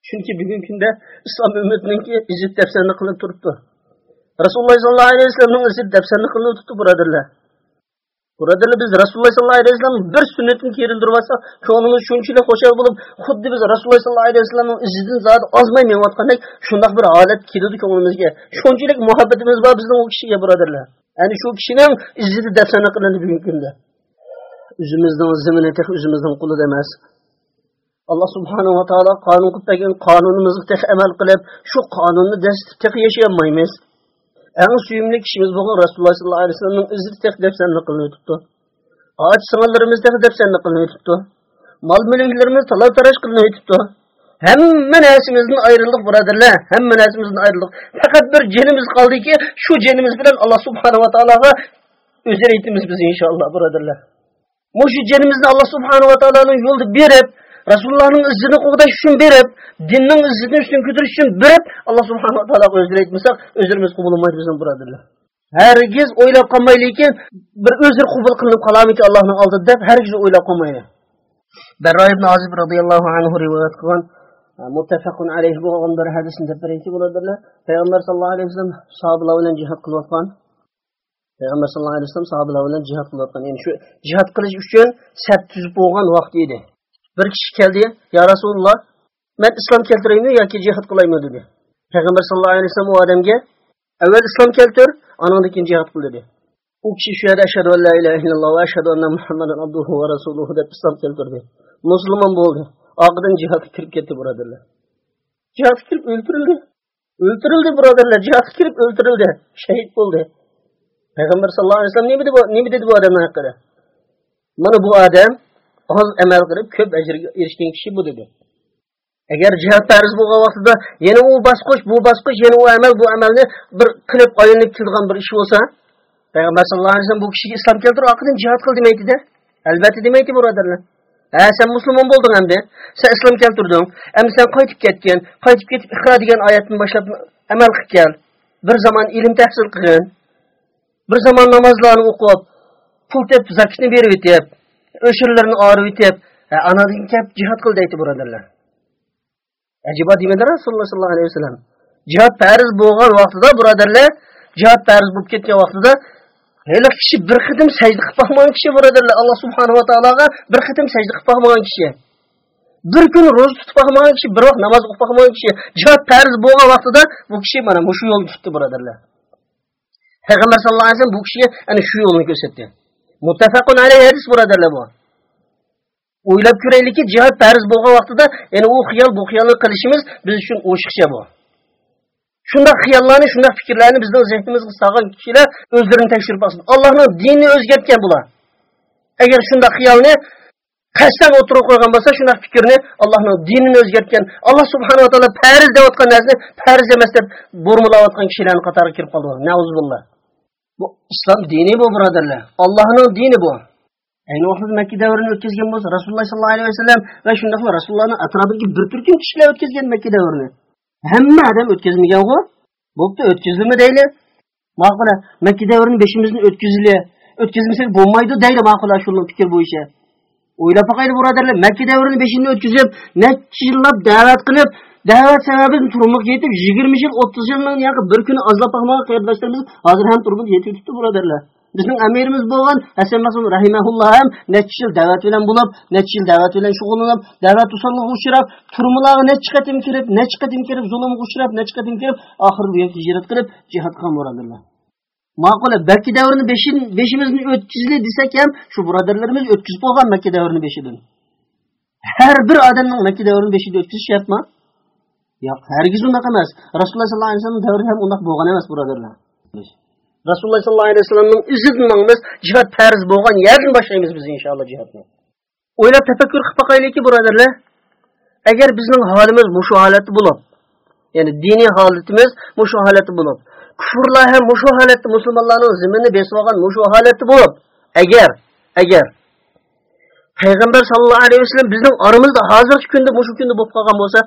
chunki bugungi kunda islom ummatiniki izzat dafsarni qilib rasululloh sollallohu alayhi vasallamning o'zi dafsarni qilib tutdi birodarlar birodarlar biz rasululloh sollallohu alayhi vasallam bir sunnatini kerildirib olsak ko'nglimiz shunchalik xushal bo'lib xuddi biz rasululloh sollallohu alayhi vasallamning izidan zodi ozmay menayotgandek shundoq bir holat keladi ko'nglimizga shunchalik muhabbatimiz bor bizning u kishiga birodarlar ya'ni shu kishining izzati dafsarni qilindi bugungi kunda o'zimizning zimini o'zimizning qo'lida emas alloh subhanava taolo qonun qilib bergan qonunimizga amal qilib shu qonunni dastib yashayolmaymiz eng suyumli kishimiz bo'lgan rasululloh sollallohu alayhi vasallamning izzati deb dafsanni qilinib o'tibdi och singillarimiz deb dafsanni qilinib o'tibdi mol mulklarimiz talov taroj qilinib o'tibdi hamma narsamizdan ayrildik birodarlar hamma narsamizdan ayrildik faqat bir jinimiz qoldiki shu jinimiz bilan alloh subhanava taologa o'zar aytamiz biz inshaalloh birodarlar Mushu canimizni Allah subhanahu wa ta'ala'nın yolda berip, Rasulullohning izzini qo'g'dash uchun berib, dinning izzini ustun uchun berib, Alloh subhanahu ta'ala taologa o'zgar aytmasak, біздің qabul bo'lmaydi ойлап birodarlar. бір o'ylab qolmaylikin, bir o'zir qabul qilinib qolamiki Allohning oldida deb hargiz o'ylab qolmaydi. Barro ibn Azib anhu rivoyat qilgan payg'ambar sallallohu alayhi vasallam sahobalar bilan jihad qilayotgan payg'ambar alayhi vasallam sahobalar bilan shu jihad qilish uchun tuzib bo'lgan vaqt edi Bir kişi geldi, ya Resulullah, ben İslam keltireyim mi, ya ki cihat kılayım mı dedi. Peygamber sallallahu aleyhi ve sellem o adamge, evvel İslam keltir, anandan keyin cihat kıl dedi. O kişi şu yerde eşhedü en la ilahe illallah ve eşhedü enne Muhammeden abduhu ve resuluhu deb İslam keltirdi. Müslüman oldu. Ağıdan cihat kirip gitti buradarlar. Cihat kirip öldürüldü. Öldürüldü buradarlar. Cihat kirip öldürüldü. Şehit oldu. Peygamber sallallahu aleyhi ve sellem ne dedi bu, ne dedi bu adamın hakkında? Mana bu adam oz amal qilib ko'p ajrga erishgan kishi bu dedi. Agar jihad farz bo'lgan vaqtida yana u bosqich bu bosqich yana u amal bu amalni bir qilib olinib kelgan bir ish bo'lsa payg'ambar sallallohu alayhi vasallam bu kishiga islom keltirib orqadan jihod qil demaydida albatta demaydi birodarlar. Ha sen musulmon bo'lding endi sen islom keltirding. Endi sen qaytib ketgin qaytib ketib iqro degan oyatni boshlab amal qilib kel bir zamon ilm tahsil qilgin. Bir zamon namozlarni o'qib pul tep zakatni berib o'tyapti o'shirlarni orib yetib anadan kelib jihod qil deydi birodarlar ajibo demadi rasululloh sollallohu alayhi vasallam jihod farz bo'lgan vaqtida birodarlar jihod farz bo'lib ketgan vaqtida hali kishi bir qitim sajda qilib boqmagan kishi birodarlar alloh subhanava taologa bir qitim sajda qilib boqmagan kishi bir kun ro'za tutib boqmagan kishi bir vaqt namoz o'qib boqmagan kishi jihod farz bo'lgan vaqtida bu kishi mana shu yo'lni tutdi birodarlar payg'ambar sallallohu alayhi vasallam bu kishiga ana shu yo'lni muttafaqun alayhi hadis birodarlar bu o'ylab ko'raylikki jihod farz bo'lgan vaqtida ya'ni u xiyol bu xiyolni qilishimiz biz uchun o'shiqcha bu shundoq xiyollarni shundoq fikrlarni bizni zehnimizga solgan kishilar o'zlarini tekshirib olsin. Allohni dinini o'zgartgan bular. Agar shundoq xiyolni qasddan o'tirib qo'ygan bo'lsa shundoq fikrni allohni dinini o'zgartgan alloh subhanava taolo farz deyotgan narsani farz emas deb bo'rmilayotgan kishilarni qatoriga kirib qoldi nauzubillah. Bu islom dini bu birodarlar allohning dini bu. Ayni vaqtda makka davrini o'tkazgan bo'lsa rasululloh sollallohu alayhi vasallam va shundoqla rasulullohni atrofidagi bir turkum kishilar o'tkazgan makka davrini hamma odam o'tkazmagan ku bo'pti o'tkazildimi deyli ma'qula makka davrini beshimizni o'tkazili o'tkazmasak bo'lmaydi deydi ma'qula shu fikr bo'yicha o'ylab boqaylik birodarlar makka davrini beshini o'tkazib necha yillab da'vat qilib Dəvət səbəbimiz turumluq yetib 20 il, 30 ildən yaxın bir günü azlab baxmağa qardaşlarımız hazır həm turumuz yetib tutdu birodarlar. Bizim əmirimiz bolğan Həsən Məsud rahimehullah həm neçə il dəvət ilə bulub, neçə il dəvət ilə şuğullanıb, dəvət usuluna uçurab, turmulağı neçə qətim kirib, neçə qətim kirib zulmə uçurab, neçə qətim kirib axır bu yerə hicrət qılıb cihadqa muradılar. Maqula Məkkə dövrünü 5-in 5-imizin ötküzlü desək həm şu buradarlarımız ötküz bolğan Məkkə dövrünü 5-idən. Hər bir adamın Məkkə dövrünü 5-də ötküzü şərtmi? Şey yo'q hargiz unaqa emas rasululloh sollallohu alayhi vasallam davri ham unaqa bo'lgan emas birodarlar rasululloh sollallohu alayhi vasallamning izidan mangmiz jihod farz bo'lgan yerdan boshlaymiz biz inshaalloh jihodni o'ylab tafakkur qilib boqaylikki birodarlar agar bizning holimiz mushu holati bo'lib ya'ni diniy holatimiz mushu holati bo'lib kufrlar ham mushu holatda musulmonlarning ziminni besib olgan mushu holati bo'lib agar agar payg'ambar sallallohu alayhi vasallam bizning oramizda hozirgi kunda mushu kunda bo'lib qolgan bo'lsa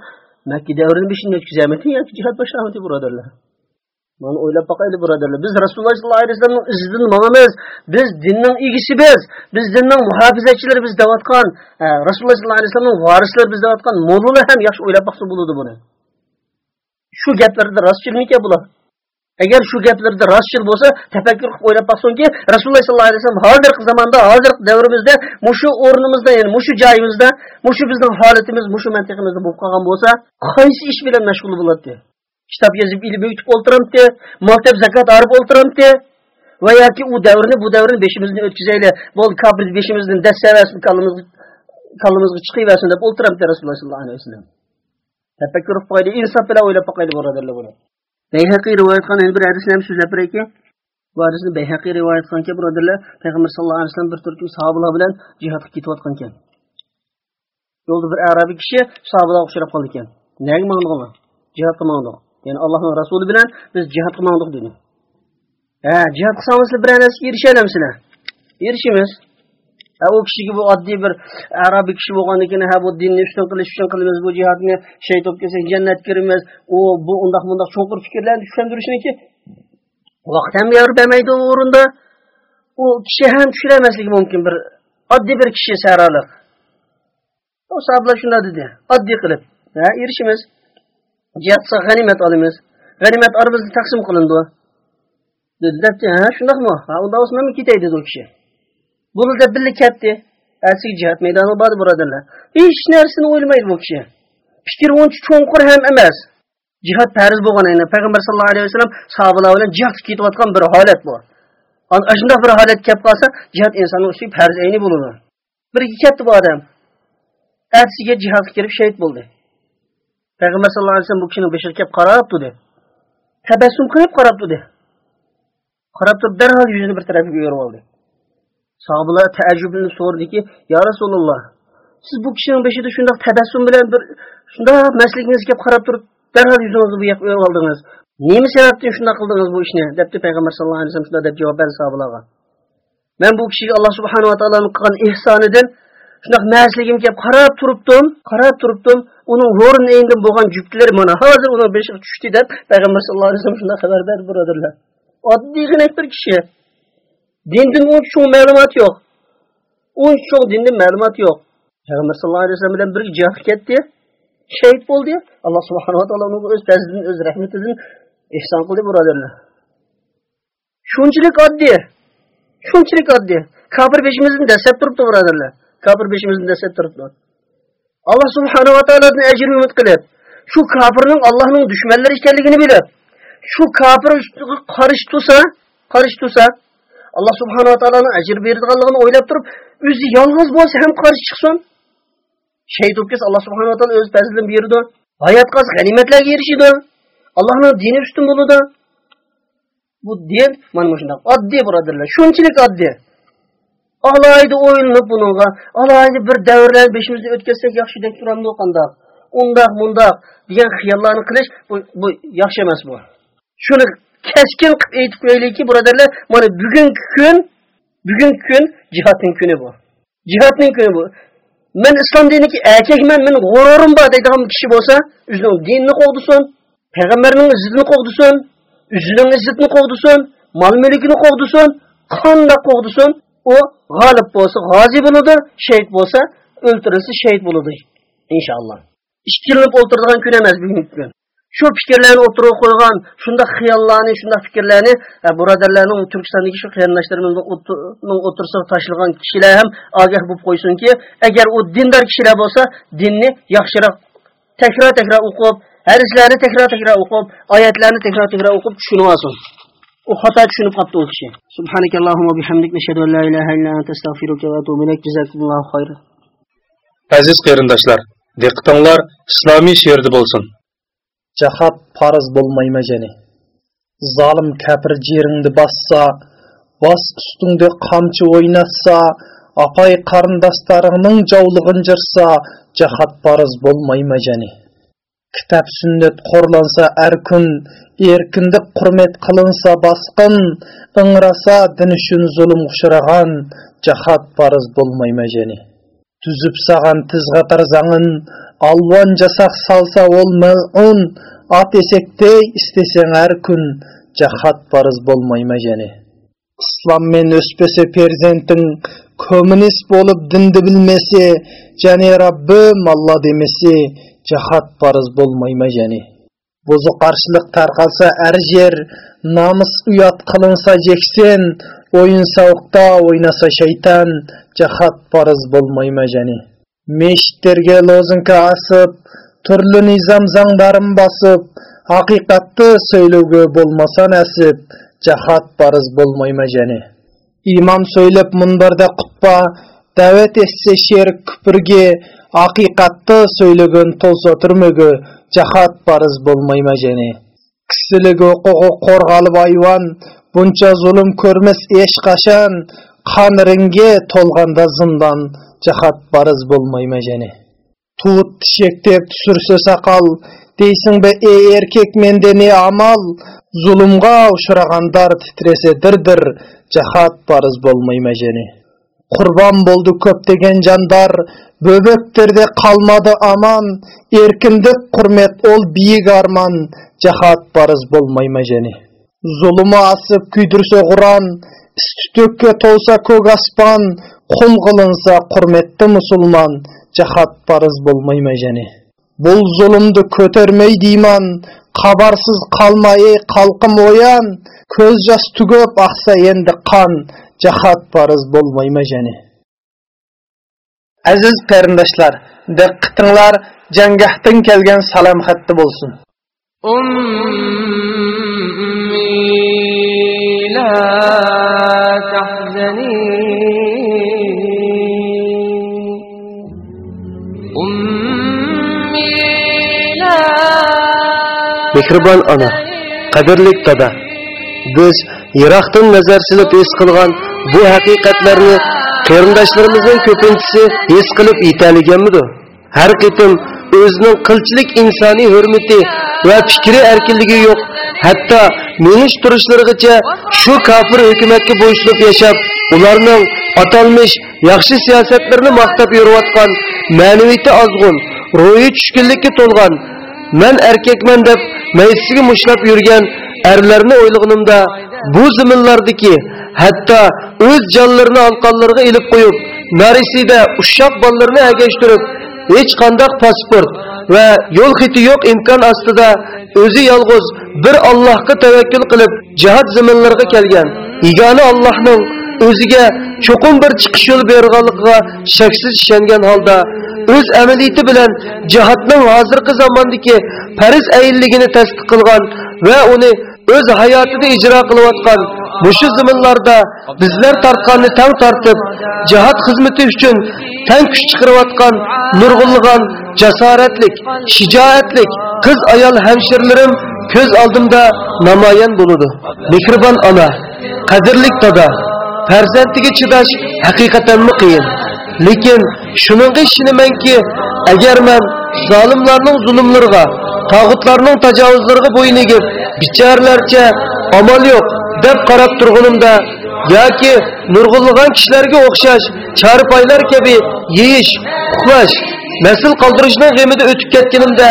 makka davrini beshini o'tkazamidi yoki jihod boshlamidi birodarlar Mana o'ylab boqaylik birodarlar. Biz Rasululloh sollallohu alayhi vasallamning izidan mamamiz. Biz dinning egisibiz. Biz dinning muhofizachilari biz deyotgan, e, Rasululloh sollallohu alayhi vasallamning varislari biz deyotgan mo'llar ham yaxshi o'ylab boqsa bo'ladi buni. Shu gaplarda rostchilmikan bular? Agar shu gaplarda rostchil bo'lsa, tafakkur qilib o'ylab boqsinki, Rasululloh sollallohu alayhi vasallam hozirgi zamonda, hozirgi davrimizda, mushu o'rnimizda, ya'ni mushu joyimizda, mushu bizning holatimiz, mushu mantiqimizda bo'lib qolgan bo'lsa, qaysi ish bilan mashg'ul bo'ladi? kitob yozib ilm o'tib o'ltiramdi maktab zakot olib o'ltiramdi va yoki u davrni bu davrni beshimizni o'tkazayli bo'ldi kabr beshimizni dastavasini kallamizga kallamizga chiqaversin deb o'ltiramdi rasululloh sollallohu alayhi vasallam tafakkur qilib qo'ydi insof bilan o'ylab qo'yaylik birodarlar buni Beyhəqi rivayət qan bir hədisdə həm sözləb ki, bu hədisdə Beyhəqi rivayət qan ki, birodarlar, Peyğəmbər sallallahu əleyhi və səlləm bir türk sahabalar bilan cihadğa ketiyotqan ekan. Yolda bir arabi kishi sahabalarga uchrab qoldi ekan. Nəyə mağdıq? Cihadğa mağdıq. Yəni Allahın Rəsulu bilan biz cihadğa mağdıq dedi. Hə, cihad qısamızla bir anəsə erişə alamsınlar. Erişimiz. U o kishiga bu oddiy bir arabiy kishi bo'lgandan keyin ha bu dinni ustun qilish uchun qilamiz bu jihodni shay bo'lib kelsak jannatga kiramiz u bu undoq bundoq chuqur fikrlarni tushuntirishniki vaqt ham bermaydi u o'rinda u kishi ham tushunamasligi mumkin bir oddiy bir kishi saroliq u sahobalar shunday dedi oddiy qilib ha erishimiz jihod g'animat olamiz g'animat oramizda taqsim qilindi dedi ha shundaqmi ha unda bo'lsa ketay dedi u kishi buni deb birga ketdi ertasiga jihod maydoniga bordi birodarlar hech narsani o'ylamaydi bu kishi fikri uncha cho'nqur ham emas jihod farz bo'lgan endi payg'ambar sallallohu alayhi vasallam sahobalar bilan jihodga ketayotgan bir holat bu ana shunday bir holat kelib qolsa jihod insonni ustiga farz ayni bo'ladi birga ketdi bu odam ertasiga jihodga kirib shahid bo'ldi payg'ambar sallallohu alayhi vasallam bu kishini boshiga kelib qarab turdi tabassum qilib qarab turdi qarab turib darhol yuzini bir tarafiga yo'rib Sahabalar sahobalar taajjublanib so'radiki ya rasululloh siz bu kishining beshida shundoq tabassum bilan bir shundoq masligingizga kelib qarab turib darhol yuzingizni bu yoqqa aldınız. oldingiz nima sababdan shundoq qildingiz bu ishni debdi payg'ambar sallallohu alayhi vasallam shunday deb javob berdi sahobalarga man bu kishiga alloh subhanava taoloni qilgan ehsonidan shundoq masligim kelib qarab turibdim qarab turibdim uning ro'rin endi bo'lgan juftlari mana hozir uni beshiga tushdi deb payg'ambar sallallohu alayhi vasallam shunday xabar berdi birodarlar oddiygina bir kishi dindan uncha cho'ng ma'lumot yo'q uncha cho'ng dindan ma'lumot yo'q payg'ambar sallallohu alayhi vasallam bilan birga jihodga ketdi shahid bo'ldi alloh subhanava taolo unga o'z fazlidan o'z rahmatidan ehson qildi birodarlar shunchalik oddiy shunchalik oddiy kofir beshimizni dastlab turibdi birodarlar kofir beshimizni dastlab turibdi alloh subhanava taolodan ajr umid qilib shu kofirning allohning dushmanlari ekanligini bilib shu kofir qarish tursa qarish tursa alloh subhanava taoloni ajr beradiganligini o'ylab turib o'zi yolg'iz bo'lsa ham qarshi chiqsin shahid bo'lib ketsa alloh subhanava taolo o'z fazlidan berdi hayot qolsa g'animatlarga erishidi allohni dini ustun bo'ladi bu din mana shundoq oddiy birodarlar shunchalik oddiy alayda o'ylanib bunga alayda bir davrlar beshimizda o'tkazsak yaxshi deb turamdi qandoq undoq mundoq degan xiyollarni qilish bu, bu yaxshi emas bu. Shuni keskin qilib aytib qo'yaylikki birodarlar mana bugungi kun bugungi kun jihodning kuni bu. Jihodning kuni bu. Men islom diniki erkakman meni g'ururim bor deydigan kishi bo'lsa o'zini dinini qo'g'disin payg'ambarning izzatini qo'g'disin o'zining izzatini qo'g'disin mol mulkini qo'g'disin qandoq qo'g'disin u g'olib bo'lsa g'ozi bo'ladi shahid bo'lsa o'ltirilsa shahid bo'ladi inshaalloh. Ishkilinib o'tiradigan kun emas bugungi kun. Shu fikrlarni o'tirib qo'ygan shunday xiyollarni shunday fikrlarni birodarlarning turkistondagi shu qarindoshlarimizning o'tirsiga tashlagan kishilar ham ogoh bo'lib qo'ysinki agar u dindor kishilar bo'lsa dinni yaxshiroq takror takror o'qib hadislarni takror takror o'qib oyatlarni takror takror o'qib tushunib olsin. U xato tushunib qolibdi u kishi. Subhanakallohumma bihamdik nashhadu an la ilaha illa anta astag'firuka va atubu ilayk. Jazakumullohu aziz qarindoshlar diqqatinglar islomiy she'rda bo'lsin jahod farz bo'lmayma jani zolim kafir jeringni bossa bos ustingda qamchi o'ynatsa apay qarindoshlaringning javlig'in jirsa jahod farz bo'lmayma jani kitob sunnat qo'rlansa har kun erkinlik hurmat qilinsa bosqin ingrasa din uchun zulm uchragan jahod farz bo'lmayma jani tuzib sağan алуан жасақ салса ол мәл'ун ат есектей істесең әр күн жахат парыз болмай ма және? Исламмен өспесе перзентің коммунист болып дінді білмесе және раббым алла демесе жахат парыз болмай ма және? Бұзы қаршылық тарқалса әр жер намыс ұят қылынса жексен ойын сауықта ойнаса шайтан жахат парыз болмай ма және? мешіттерге лозунка асып түрлі низам заңдарын басып ақиқатты сөйлеуге болмаса нәсіп жахат парыз болмай және? Имам сөйлеп мұндарда құтпа дәвет етсе шер күпірге ақиқатты сөйлеген толса түрмеге жахат парыз болмай ма және? Кісілік оқуғы қорғалып айуан Бұнша зұлым көрмес еш қашан, қан ринге толғанда jahat farz bo'lmayma jani. Tut tishek deb tusursa saqal deysin be ey erkak mende ne amal? Zulumga uchragandar titrese dirdir. Jahat farz bo'lmayma jani. Құрбан болды көптеген жандар, бөбектерде қалмады аман, еркіндік құрмет ол биік арман, жахат парыз болмай ма және. Зұлымы асып күйдірсе құран, істүтекке толса көк аспан, құл қылынса құрметті мұсылман, жахат парыз болмай ма және. Бұл зұлымды көтермейді иман, хабарсыз қалма ей халқым оян, көз жас түгіп ақса енді қан, жахат парыз болмай ма және. Әзіз қарындашлар, диqqətinglər cəngəhdən gələn salam xətti bolsun. أمي لا تحزني أمي لا Mehribon ona, qadrlik dada, biz yiroqdan nazar silib his qilgan bu haqiqatlarni qarindoshlarimizning ko'pinchisi his qilib yetaliganmidi? Har qitim o'zining qilchilik insoniy hurmati va fikri erkinligi yo'q, hatto menish turishlarigacha shu kofir hukumatga bo'ysunib yashab, ularning atalmish yaxshi siyosatlarini maqtab yurayotgan ma'naviyati ozg'un, ro'yi tushkunlikka to'lgan man erkakman deb maysiga mushlab yurgan erlarni o'ylaganimda bu ziminlardagi hatto o'z jonlarini olqonlarga ilib qo'yib narisida ushoq bollarni agashtirib hech qandaq pasport va yo'l xiti yo'q imkon ostida o'zi yolg'iz bir allohga tavakkul qilib jihad ziminlariga kelgan. Yagona allohning o'ziga cho'qim bir chiqish yo'l berganligiga shaksiz ishongan holda o'z amaliyati bilan jihodning hozirgi zamondagi farz ayinligini tasdiq qilgan va uni o'z hayotida ijro qilayotgan mushu ziminlarda bizlar tortganni tang tortib jihod xizmati uchun tang kuch chiqarayotgan nurg'unlagan jasoratlik shijoatlik qiz ayol hamshirlarim ko'z oldimda namoyon bo'ladi mehribon ona qadrlik dada farzandiga chidash haqiqatanmi qiyin. Lekin shuningga ishonamanki agar man zolimlarning zulmlariga tog'utlarning tajovuzlariga bo'yin egib bicharalarcha amal yo'q deb qarab turg'unimda yoki nurg'unlagan kishilarga o'xshash charpaylar kabi yeyish uxlash nasl qoldirishning g'amida o'tib ketganimda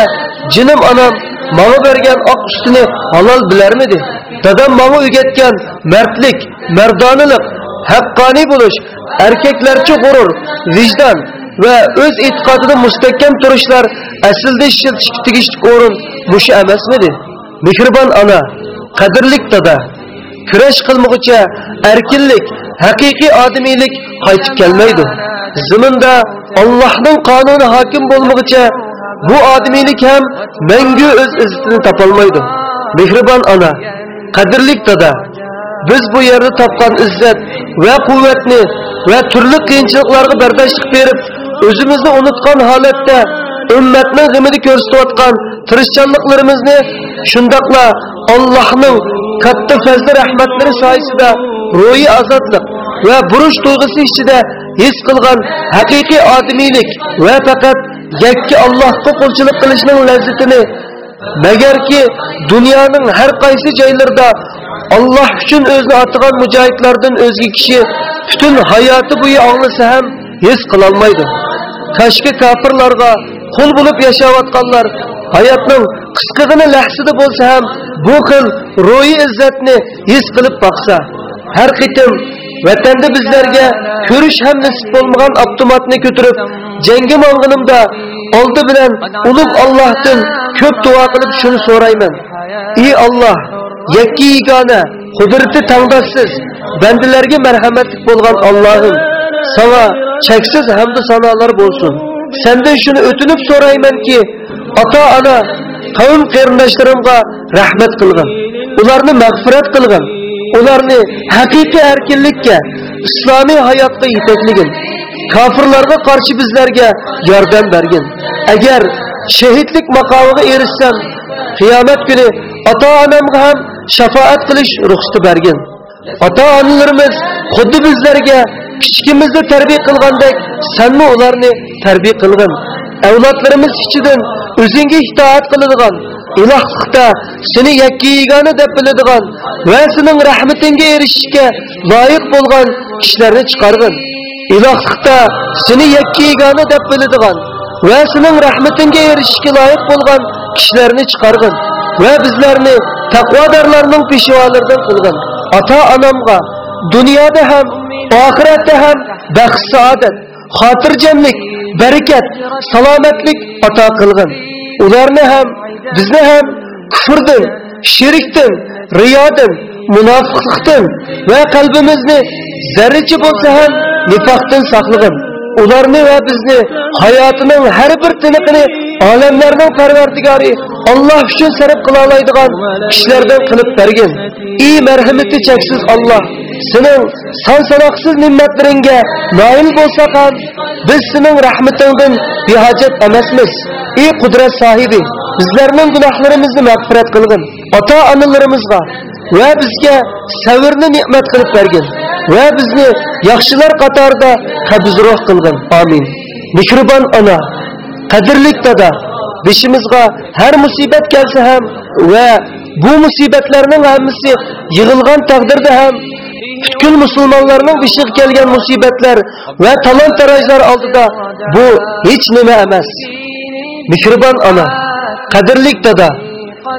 jinim onam manga bergan oq ustini halol bilarmidi? Dadam manga o'rgatgan mardlik mardonalik haqqoniy bo'lish erkaklarcha g'urur vijdon va o'z e'tiqodida mustahkam turishlar aslida ishlatishga tegishli o'rin mushu emasmidi? Mehribon ona qadrlik dada. Kurash qilmoqcha erkinlik haqiqiy odimiylik qaytib kelmaydi. Ziminda allohning qonuni hokim bo'lmoqcha bu odimiylik ham mangu o'z izzatini topolmaydi. Mehribon ona qadrlik dada biz bu yerda topgan izzat va quvvatni va turli qiyinchiliklarga bardoshlik berib o'zimizni unutgan holatda ummatning g'imini ko'rsatayotgan tirishchanliklarimizni shundoqla Allohning katta fazli rahmatlari soyasida ro'yi ozodlik va burush tuyg'usi ichida his qilgan haqiqiy odimiylik va faqat yakka Allohga qulchilik qilishning lazzatini magarki dunyoning har qaysi joylarida Alloh uchun o'zini atgan mujohidlardan o'zga kishi butun hayoti bo'yi anglasa ham his qilolmaydi. Tashqi kofirlarga qul bo'lib yashayotganlar hayotning qisqagina lahsida bo'lsa ham bu xil ro'yi izzatni his qilib boqsa har qitim vatanda bizlarga ko'rish ham nisib bo'lmagan avtomatni ko'tarib jangga mong'inimda oldi bilan ulug' Allohdan ko'p duo qilib shuni so'rayman. Ey Alloh, yakki yigona qudrati tangdossiz bandalarga marhamatli bo'lgan Allohim, sana cheksiz hamd sanolar bo'lsin. Sendan shuni o'tinib so'raymanki, ota-ona, kavim qarindoshlarimga rahmat qilgin. Ularni mag'firat qilgin. Ularni haqiqiy erkinlikka, islomiy hayotga yetakligin. kofirlarga qarshi bizlarga yordam bergin. Agar shahidlik maqomiga erishsam, qiyomat kuni ota-onamga ham shafaat qilish ruxsati bergin. Ota-onalarimiz xuddi bizlarga kichikimizni tarbiya qilgandek, sanmi ularni tarbiya qilgin. Avlodlarimiz ichidan o'zingga itoat qiladigan, ilohlikda seni yakka yegani deb biladigan va sening rahmatingga erishishga loyiq bo'lgan kishilarni chiqargin. ilohlikda seni yakka yegona deb biladigan va sening rahmatingga erishishga loyiq bo'lgan kishilarni chiqargin va bizlarni taqvodorlarning peshvolaridan qilgin ota onamga dunyoda ham oxiratda ham baxt saodat xotirjamlik barakat salomatlik ato qilgin. Ularni ham bizni ham kufrdan shirkdan riyodan munofiqlikdan va qalbimizni zarracha bo'lsa ham nifoqdan saqlagin. Ularni va bizni hayotining har bir tiniqini olamlarning parvardigori Alloh uchun sarf qila oladigan kishilardan qilib bergin. Ey marhamati cheksiz Alloh! Sening son sanoqsiz ne'matlaringga noil bo'lsak ham biz sening rahmatingdan behojat emasmiz. Ey qudrat sohibi bizlarning gunohlarimizni mag'firat qilgin. Ota onalarimizga va bizga sabrni ne'mat qilib bergin va bizni yaxshilar qatorida qabzroq qilgin. Amin. Mehribon ona qadrli dada beshimizga har musibat kelsa ham va bu musibatlarning hammasi yig'ilgan taqdirda ham butkul musulmonlarning beshiga kelgan musibatlar va talon tarajlar oldida bu hech nima emas. Mehribon ona qadrli dada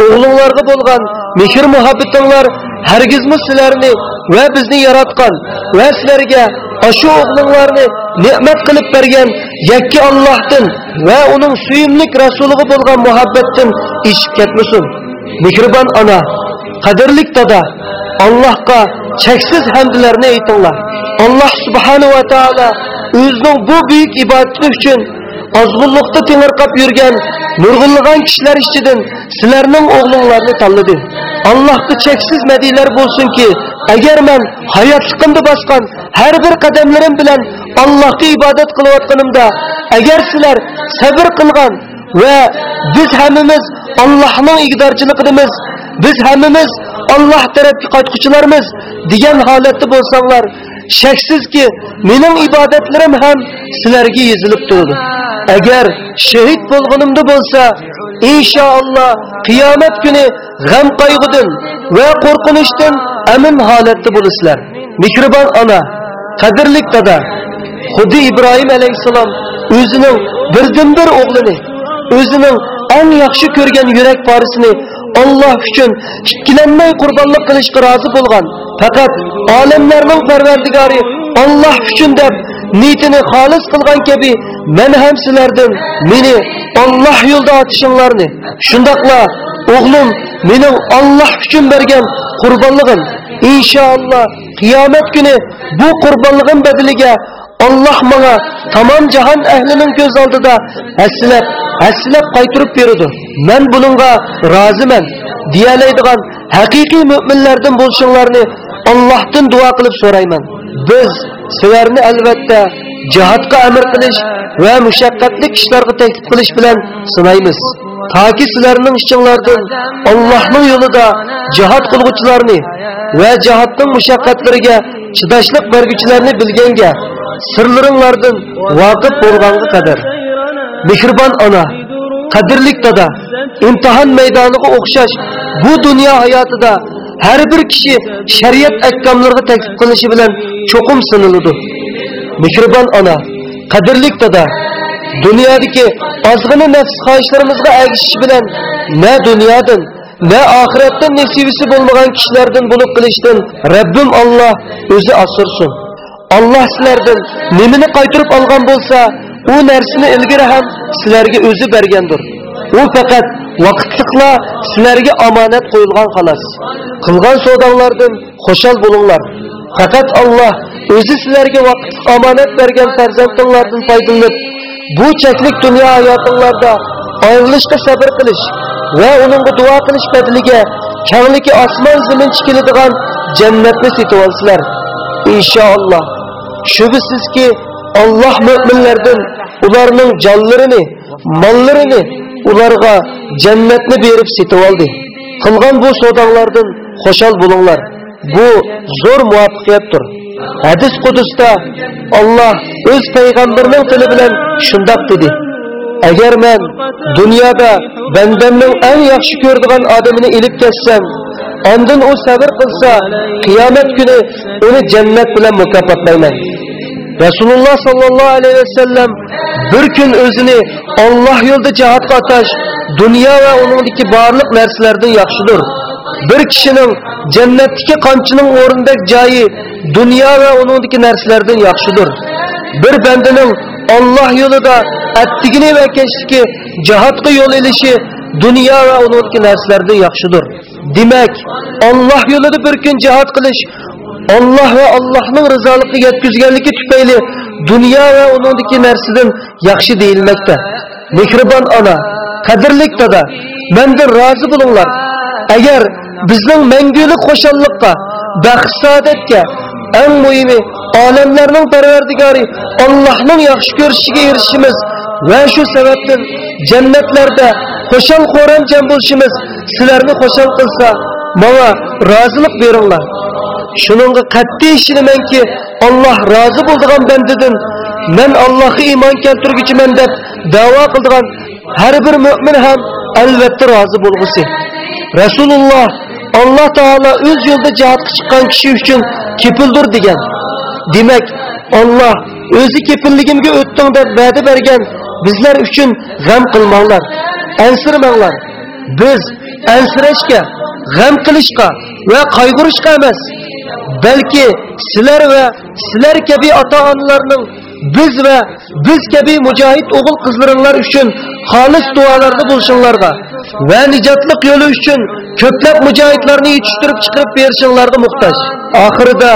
o'g'linglarga bo'lgan mehr muhabbatinglar hargizmi sizlarni va bizni yaratgan va sizlarga ashu o'g'linglarni ne'mat qilib bergan yakka Allohdan va uning suyimlik rasuliga bo'lgan muhabbatdan eshib ketmasin. Mehribon ona qadrli dada Allohga cheksiz hamdlarni aytinglar. Alloh subhanahu va taolo o'zining bu buyuk ibodati uchun ozg'unlikda tengirqab yurgan nurg'unlagan kishilar ichidan sizlarning o'g'linglarni tanladi. Allohga cheksiz madiylar bo'lsinki agar men hayotliqimda bosgan har bir qadamlarim bilan allohga ibodat qilayotganimda agar sizlar sabr qilgan va biz hammamiz allohning igdorchiligimiz biz hammamiz alloh tarafga qaytquchilarmiz degan holatda bo'lsanglar shaksizki mening ibodatlarim ham sizlarga yozilib turadi. Agar shahid bo'lganimda bo'lsa inshaalloh qiyomat kuni g'am qayg'udan va qo'rqinishdan amin holatda bo'lasizlar. Mikriban ona qadrli dada xuddi ibrohim alayhisalom o'zining birdan bir o'g'lini o'zining eng yaxshi ko'rgan yurak porisini Alloh uchun ikkilanmay qurbonlik qilishga rozi bo'lgan faqat olamlarning parvardigori Alloh uchun deb niyatini xolis qilgan kabi men ham sizlardan meni Alloh yo'lida otishinglarni shundoqla o'g'lim mening Alloh uchun bergan qurbonligim inshaalloh qiyomat kuni bu qurbonligim badiliga Alloh menga tamom jahon ahlining ko'z oldida haslab haslab qaytirib beradi men buningga roziman deyalaydigan haqiqiy mo'minlardan bo'lishinglarni Allohdan duo qilib so'rayman. Biz sizlarni albatta jihodga amr qilish va mushaqqatli ishlarga taklif qilish bilan sinaymiz. Toki sizlarning ichinglardan Allohning yo'lida jihod qilguvchilarni va jihodning mushaqqatlariga chidashlik berguvchilarni bilganga sirlaringlardan voqif bo'lganga qadar. Mehribon ona qadrli dada imtihon maydoniga o'xshash bu dunyo hayotida har bir kishi shariat ahkomlariga taklif qilishi bilan cho'qim siniladi mehribon ona qadrli dada dunyodagi ozg'ina nafs xohishlarimizga agishish bilan na dunyodan na oxiratdan nasibisi bo'lmagan kishilardan bo'lib qilishdan Rabbim Alloh o'zi asirsin Alloh sizlardan nimani qaytirib olgan bo'lsa u narsani ilgari ham sizlarga o'zi bergandir. U faqat vaqtliqla sizlarga omonat qo'yilgan xolos. Qilgan savdolardan xushal bo'linglar. Faqat Alloh o'zi sizlarga vaqt omonat bergan farzandinglardan foydalanib bu cheklik dunyo hayotinglarda ayrilishga sabr qilish va uningga duo qilish badiliga kangligi osmon zamin chiqiladigan jannatni setib olsizlar. Inshaalloh shubisizki Alloh mu'minlardan ularning jonlarini, mollarini ularga jannatni berib setib oldi. Qilgan bu savdolardan xoshal bo'linglar. Bu zo'r muvaffaqiyatdir. Hadis qudusda Alloh o'z payg'ambarining tili bilan shundoq dedi: Agar men dunyoda bandamning eng yaxshi ko'radigan odamini ilib ketsam, ondan u sabr qilsa, qiyomat kuni uni jannat bilan mukofotlayman. Rasululloh sallallohu alayhi vasallam bir kun o'zini Alloh yo'lida jihodga atash dunyo va uningdagi barliq narsalardan yaxshidir. Bir kishining jannatdagi qamchining o'rindek joyi dunyo va uningdagi narsalardan yaxshidir. Bir bandaning Alloh yo'lida attigini va keshligi jihodga yo'l elishi dunyo va uningdagi narsalardan yaxshidir. Demak, Alloh yo'lida bir kun jihod qilish Alloh va Allohning rizoligiga yetkazganligi tufayli dunyo va uningdagi narsadan yaxshi deyilmoqda. Mehribon ona, qadrli dada, mendan rozi bo'linglar. Agar bizning mangulik xushallikqa, baxt saodatga, eng muhimi olamlarning parvardigori Allohning yaxshi ko'rishiga erishimiz va shu sababdan jannatlarda xo'shal xo'ramchan bo'lishimiz sizlarni xo'shal qilsa, menga rozilik beringlar. Shuningga qat'iy ishonamanki, Alloh rozi bo'lgan bandadan men Allohga iymon keltirguchiman deb da'vo qildigan har bir mu'min ham albatta rozi bo'lgusi. Rasululloh Alloh taolo o'z yo'lida jihodga chiqqan kishi uchun kepildir degan. Demak, Alloh o'zi kepilligimga o'tding deb va'da bergan bizlar uchun g'am qilmanglar, ansirmanglar. Biz ansirashga, g'am qilishga va qayg'urishga emas, balki sizlar va sizlar kabi ota-onalarning biz va biz kabi mujohid o'g'il qizlaringlar uchun xolis duolarda bo'lishinglarga va nijotlik yo'li uchun ko'plab mujohidlarni yetishtirib chiqarib berishinglarga muhtoj. Oxirida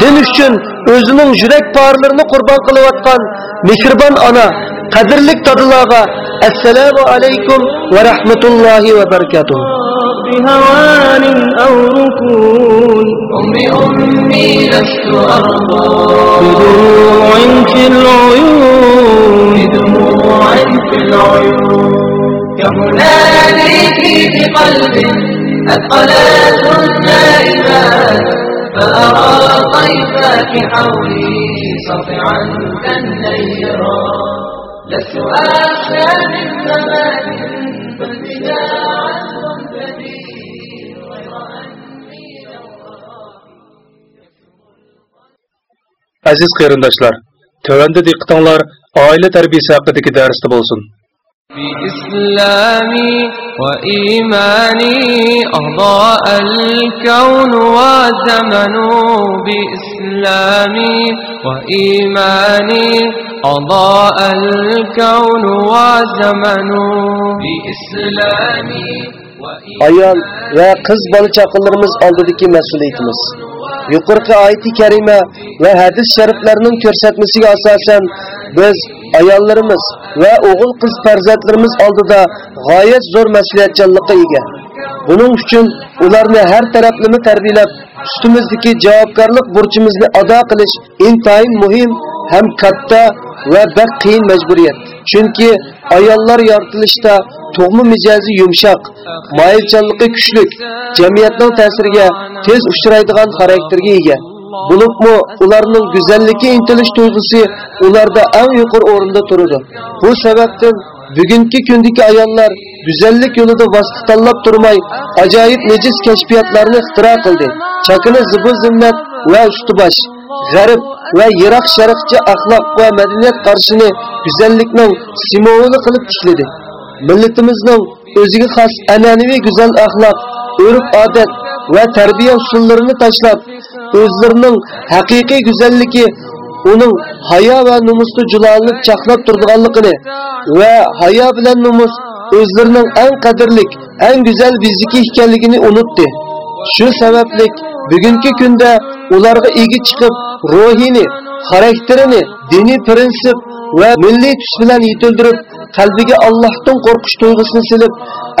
din uchun o'zining yurak porlarini qurbon qilayotgan mehribon ona, qadrlik tadillarga assalomu alaykum va rahmatullohi va barakatuh. بهوان أو ركون. أمي أمي لست أرضى بدموع في العيون. بدموع في العيون. كهنالك بقلب أثقلات النائمات فأرى طيفك حولي سطعا كالنيران. لست أخشى من زمان فالبداع Aziz qarindoshlar, tövəndə diqqətinizlər ailə tərbiyəsi haqqındakı dərsdə bolsun. بإسلامي وإيماني أضاء الكون وزمن بإسلامي وإيماني أضاء الكون وزمن بإسلامي ayol va qiz bola chaqalarimiz oldidagi mas'uliyatimiz. Yuqorqi oyati karima va hadis shariflarining ko'rsatmasiga asosan biz ayollarimiz va o'g'il qiz farzandlarimiz oldida g'oyat zo'r mas'uliyatchanlikqa ega. Buning uchun ularni har taraflama tarbiyalab, ustimizdagi javobgarlik burchimizni ado qilish intayin muhim ham katta va bir qiyin majburiyat. Chunki ayollar yoritilishda tug'ma mijozi yumshoq, moyilchanligi kuchli, jamiyatning ta'siriga tez uchraydigan xarakterga ega. Bulubmu ularning go'zalligi intilish tuyg'usi ularda eng yuqori o'rinda turadi. Bu sababdan bugungi kundagi ayollar go'zallik yo'lida vosita tanlab turmay ajoyib nejis kashfiyotlarni ixtiro qildi. Chakini zibu zinnat va ustibosh, g'arb va yiroq sharqcha axloq va madaniyat qarshini go'zallikning simvoli qilib tikladi. Millatimizning o'ziga xos an'anaviy go'zal axloq, urf-odat va tarbiya usullarini tashlab, o'zlarining haqiqiy go'zalligi uning hayo va nomusda julolanib chaqnab turganligini va hayo bilan numus o'zlarining eng qadrlik, eng go'zal biziki ekanligini unutdi. Shu sabablik bugungi kunda ularga ega chiqib, ruhini, xarakterini, diniy prinsip va milliy tus bilan yetildirib, qalbiga Allohdan qo'rqish tuyg'usini silib,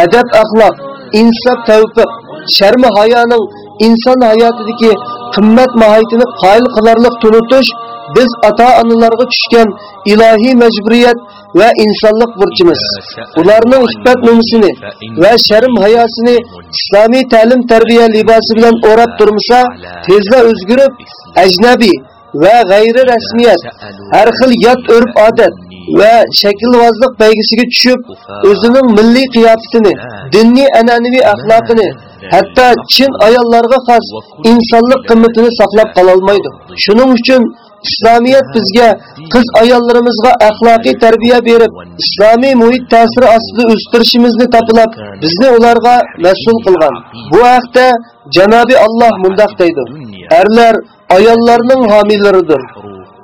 adab axloq, insof tavfiq, sharmi hayoning inson hayotidagi qimmat mohiyatini qoyil qilarlik tunutish biz ata-analarga düşkən ilahi məcburiyyət və insanlıq burcumuz. Onların xiffət numusunu və şərim hayasını İslami təlim tərbiyə libası ilə orab durmasa, tezlə özgürüb əcnəbi və gayri rəsmiyyət, hər xil yat örf-adət və şəkilvazlıq bəygisiga düşüb, özünün milli qiyafətini, dinli ənənəvi əxlaqını hatto chin ayollarga xos insonlik qimmatini saqlab qololmaydi. Shuning uchun islomiyat bizga qiz ayollarimizga axloqiy tarbiya berib islomiy muhit ta'siri ostida o'stirishimizni topilab bizni ularga mas'ul qilgan. Bu haqda janobi alloh mundoq deydi erlar ayollarning homilaridir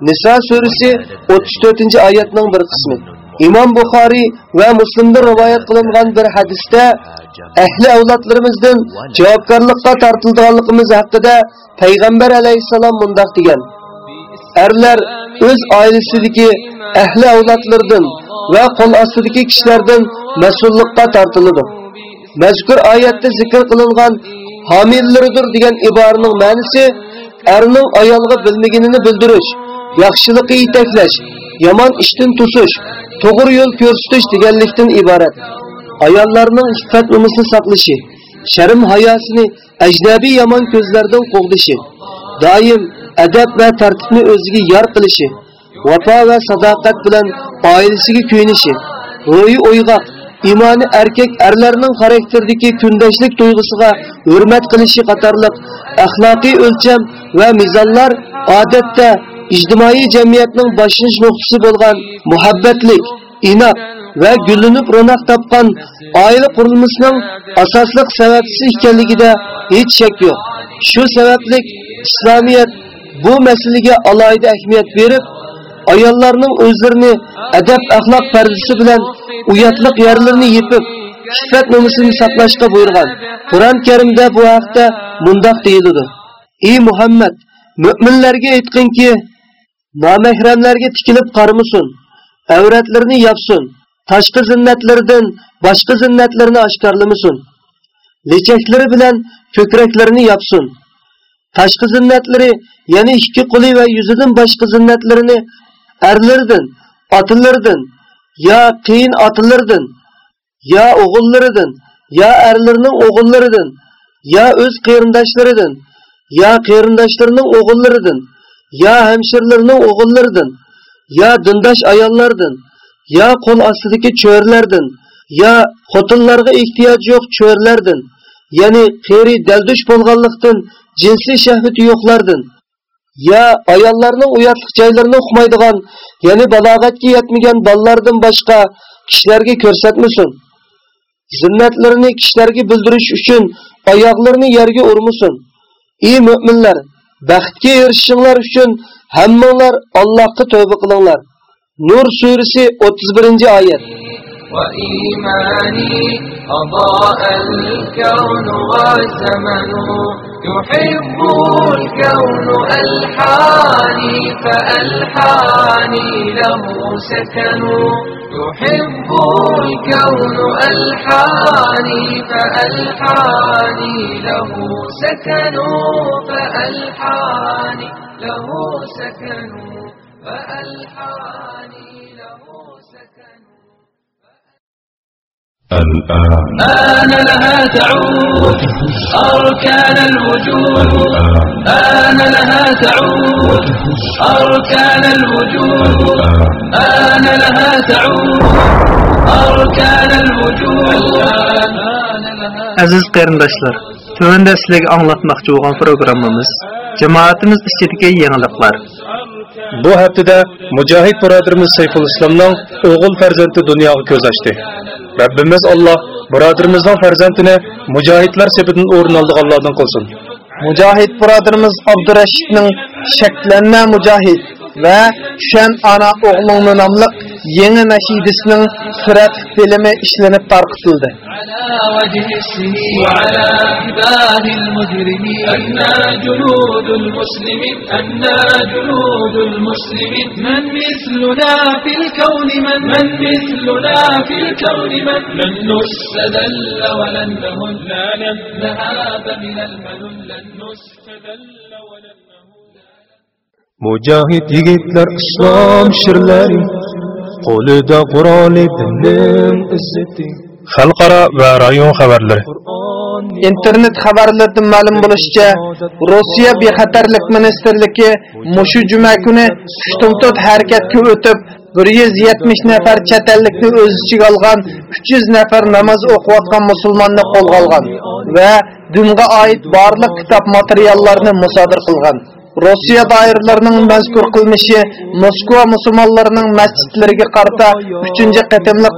niso surasi 34 oyatning bir qismi. Imom buxoriy va muslimda rivoyat qilingan bir hadisda ahli avlodlarimizdan javobgarlikqa tortilganligimiz haqida payg'ambar alayhissalom mundoq degan. Erlar o'z oilasidagi ahli avlodlardan va qo'l ostidagi kishilardan mas'ullikqa tortiladi. Mazkur oyatda zikr qilingan homillaridir degan iboraning ma'nosi erning ayolga bilmaganini bildirish yaxshilikqa yetaklash yomon ishdan tusish to'g'ri yo'l ko'rsatish deganlikdan iborat. Ayollarning iffat umusi saqlashi sharm hayosini ajnabiy yomon ko'zlardan qo'g'dishi doim adab va tartibni o'ziga yor qilishi vafo va sadoqat bilan oilasiga kuyinishi ro'yi o'yg'oq imoni erkak erlarning xarakterdagi kundashlik tuyg'usiga hurmat qilishi qatorliq axloqiy o'lcham va mizonlar odatda ijtimoiy jamiyatning boshlanish nuqtasi bo'lgan muhabbatlik inoq va gullanib ro'naq topgan oila qurilmasining asosliq sababchisi ekanligida hech shak yo'q. Shu sababli islomiyat bu masalaga alohida ahamiyat berib ayollarning o'zlarini adab axloq pardasi bilan uyatliq yerlarini yepib iffat nomusini saqlashga buyurgan. Qur'on karimda bu haqda mundoq deyiladi. Ey muhammad mo'minlarga aytqinki nomahramlarga tikilib qarmasin avratlarini yopsin tashqi zinnatlardan boshqa zinnatlarni oshkorlamasin lechaklari bilan ko'kraklarini yopsin tashqi zinnatlari ya'ni ikki qo'li va yuzidan boshqa zinnatlarini erlardan otilaridan yo qiyin otilaridan yo o'g'illaridan yo erlarning o'g'illaridan yo o'z qarindoshlaridan yo qarindoshlarining o'g'illaridan yo hamshirlarning o'g'illaridan yo dindosh ayollardan yo qo'l ostidagi cho'rlardan yo xotinlarga ehtiyoji yo'q cho'rlardan ya'ni qeri daldush bo'lganlikdan jinsiy shahvati yo'qlardan ya ayollarning uyatliq joylarini uqmaydigan ya'ni balog'atga yetmagan bolalardan boshqa kishilarga ko'rsatmasin. Zinnatlarini kishilarga bildirish uchun oyoqlarini yerga urmasin. Ey mo'minlar baxtga erishishinglar uchun hammanglar Allohga tavba qilinglar. Nur surasi 31 oyat. وإيماني أضاء الكون والزمن يحب الكون ألحاني فألحاني له سكن. يحب الكون ألحاني فألحاني له سكن. فألحاني له سكن. فألحاني الآن آن لها تعود أركان الوجود آن لها تعود أركان الوجود آن لها تعود أركان الوجود Aziz qarindoshlar, tövəndə sizlərə anlatmaqçı olan proqramımız cemaatimiz içindəki yeniliklar. Bu haftada Mujohid birodarimiz Sayful Islomning o'g'il farzandi dunyoga ko'z ochdi. Rabbimiz Alloh birodarimizning farzandini mujohidlar safidan o'rin olganlardan qilsin. Mujohid birodarimiz Abdurashidning Shaklanma Mujohid va Shan ana o'g'lingni nomli yangi nashidasining surat filmi ishlanib tarqitildi. على وجه السنين وعلى جباه المجرمين أنا جنود المسلمين أنا جنود المسلمين من مثلنا في الكون من من مثلنا في الكون من لن نستذل ولن Mujahid yigitlar islom shirlari qo'lida Qur'oni dinning izzati Xalqaro va rayon xabarlari. internet xabarlaridan ma'lum bo'lishicha rossiya bexatarlik ministrligi mushu juma kuni tushtumtut harakatga o'tib 170 nafar chet ellikni o'z ichiga olgan 300 nafar namoz o'qiyotgan musulmonni qo'lga olgan va dinga oid barliq kitob materiallarini musodir qilgan Россия дайырларының мәзгүр қылмеші Москва мұсымаларының мәсітлерге қарта үшінші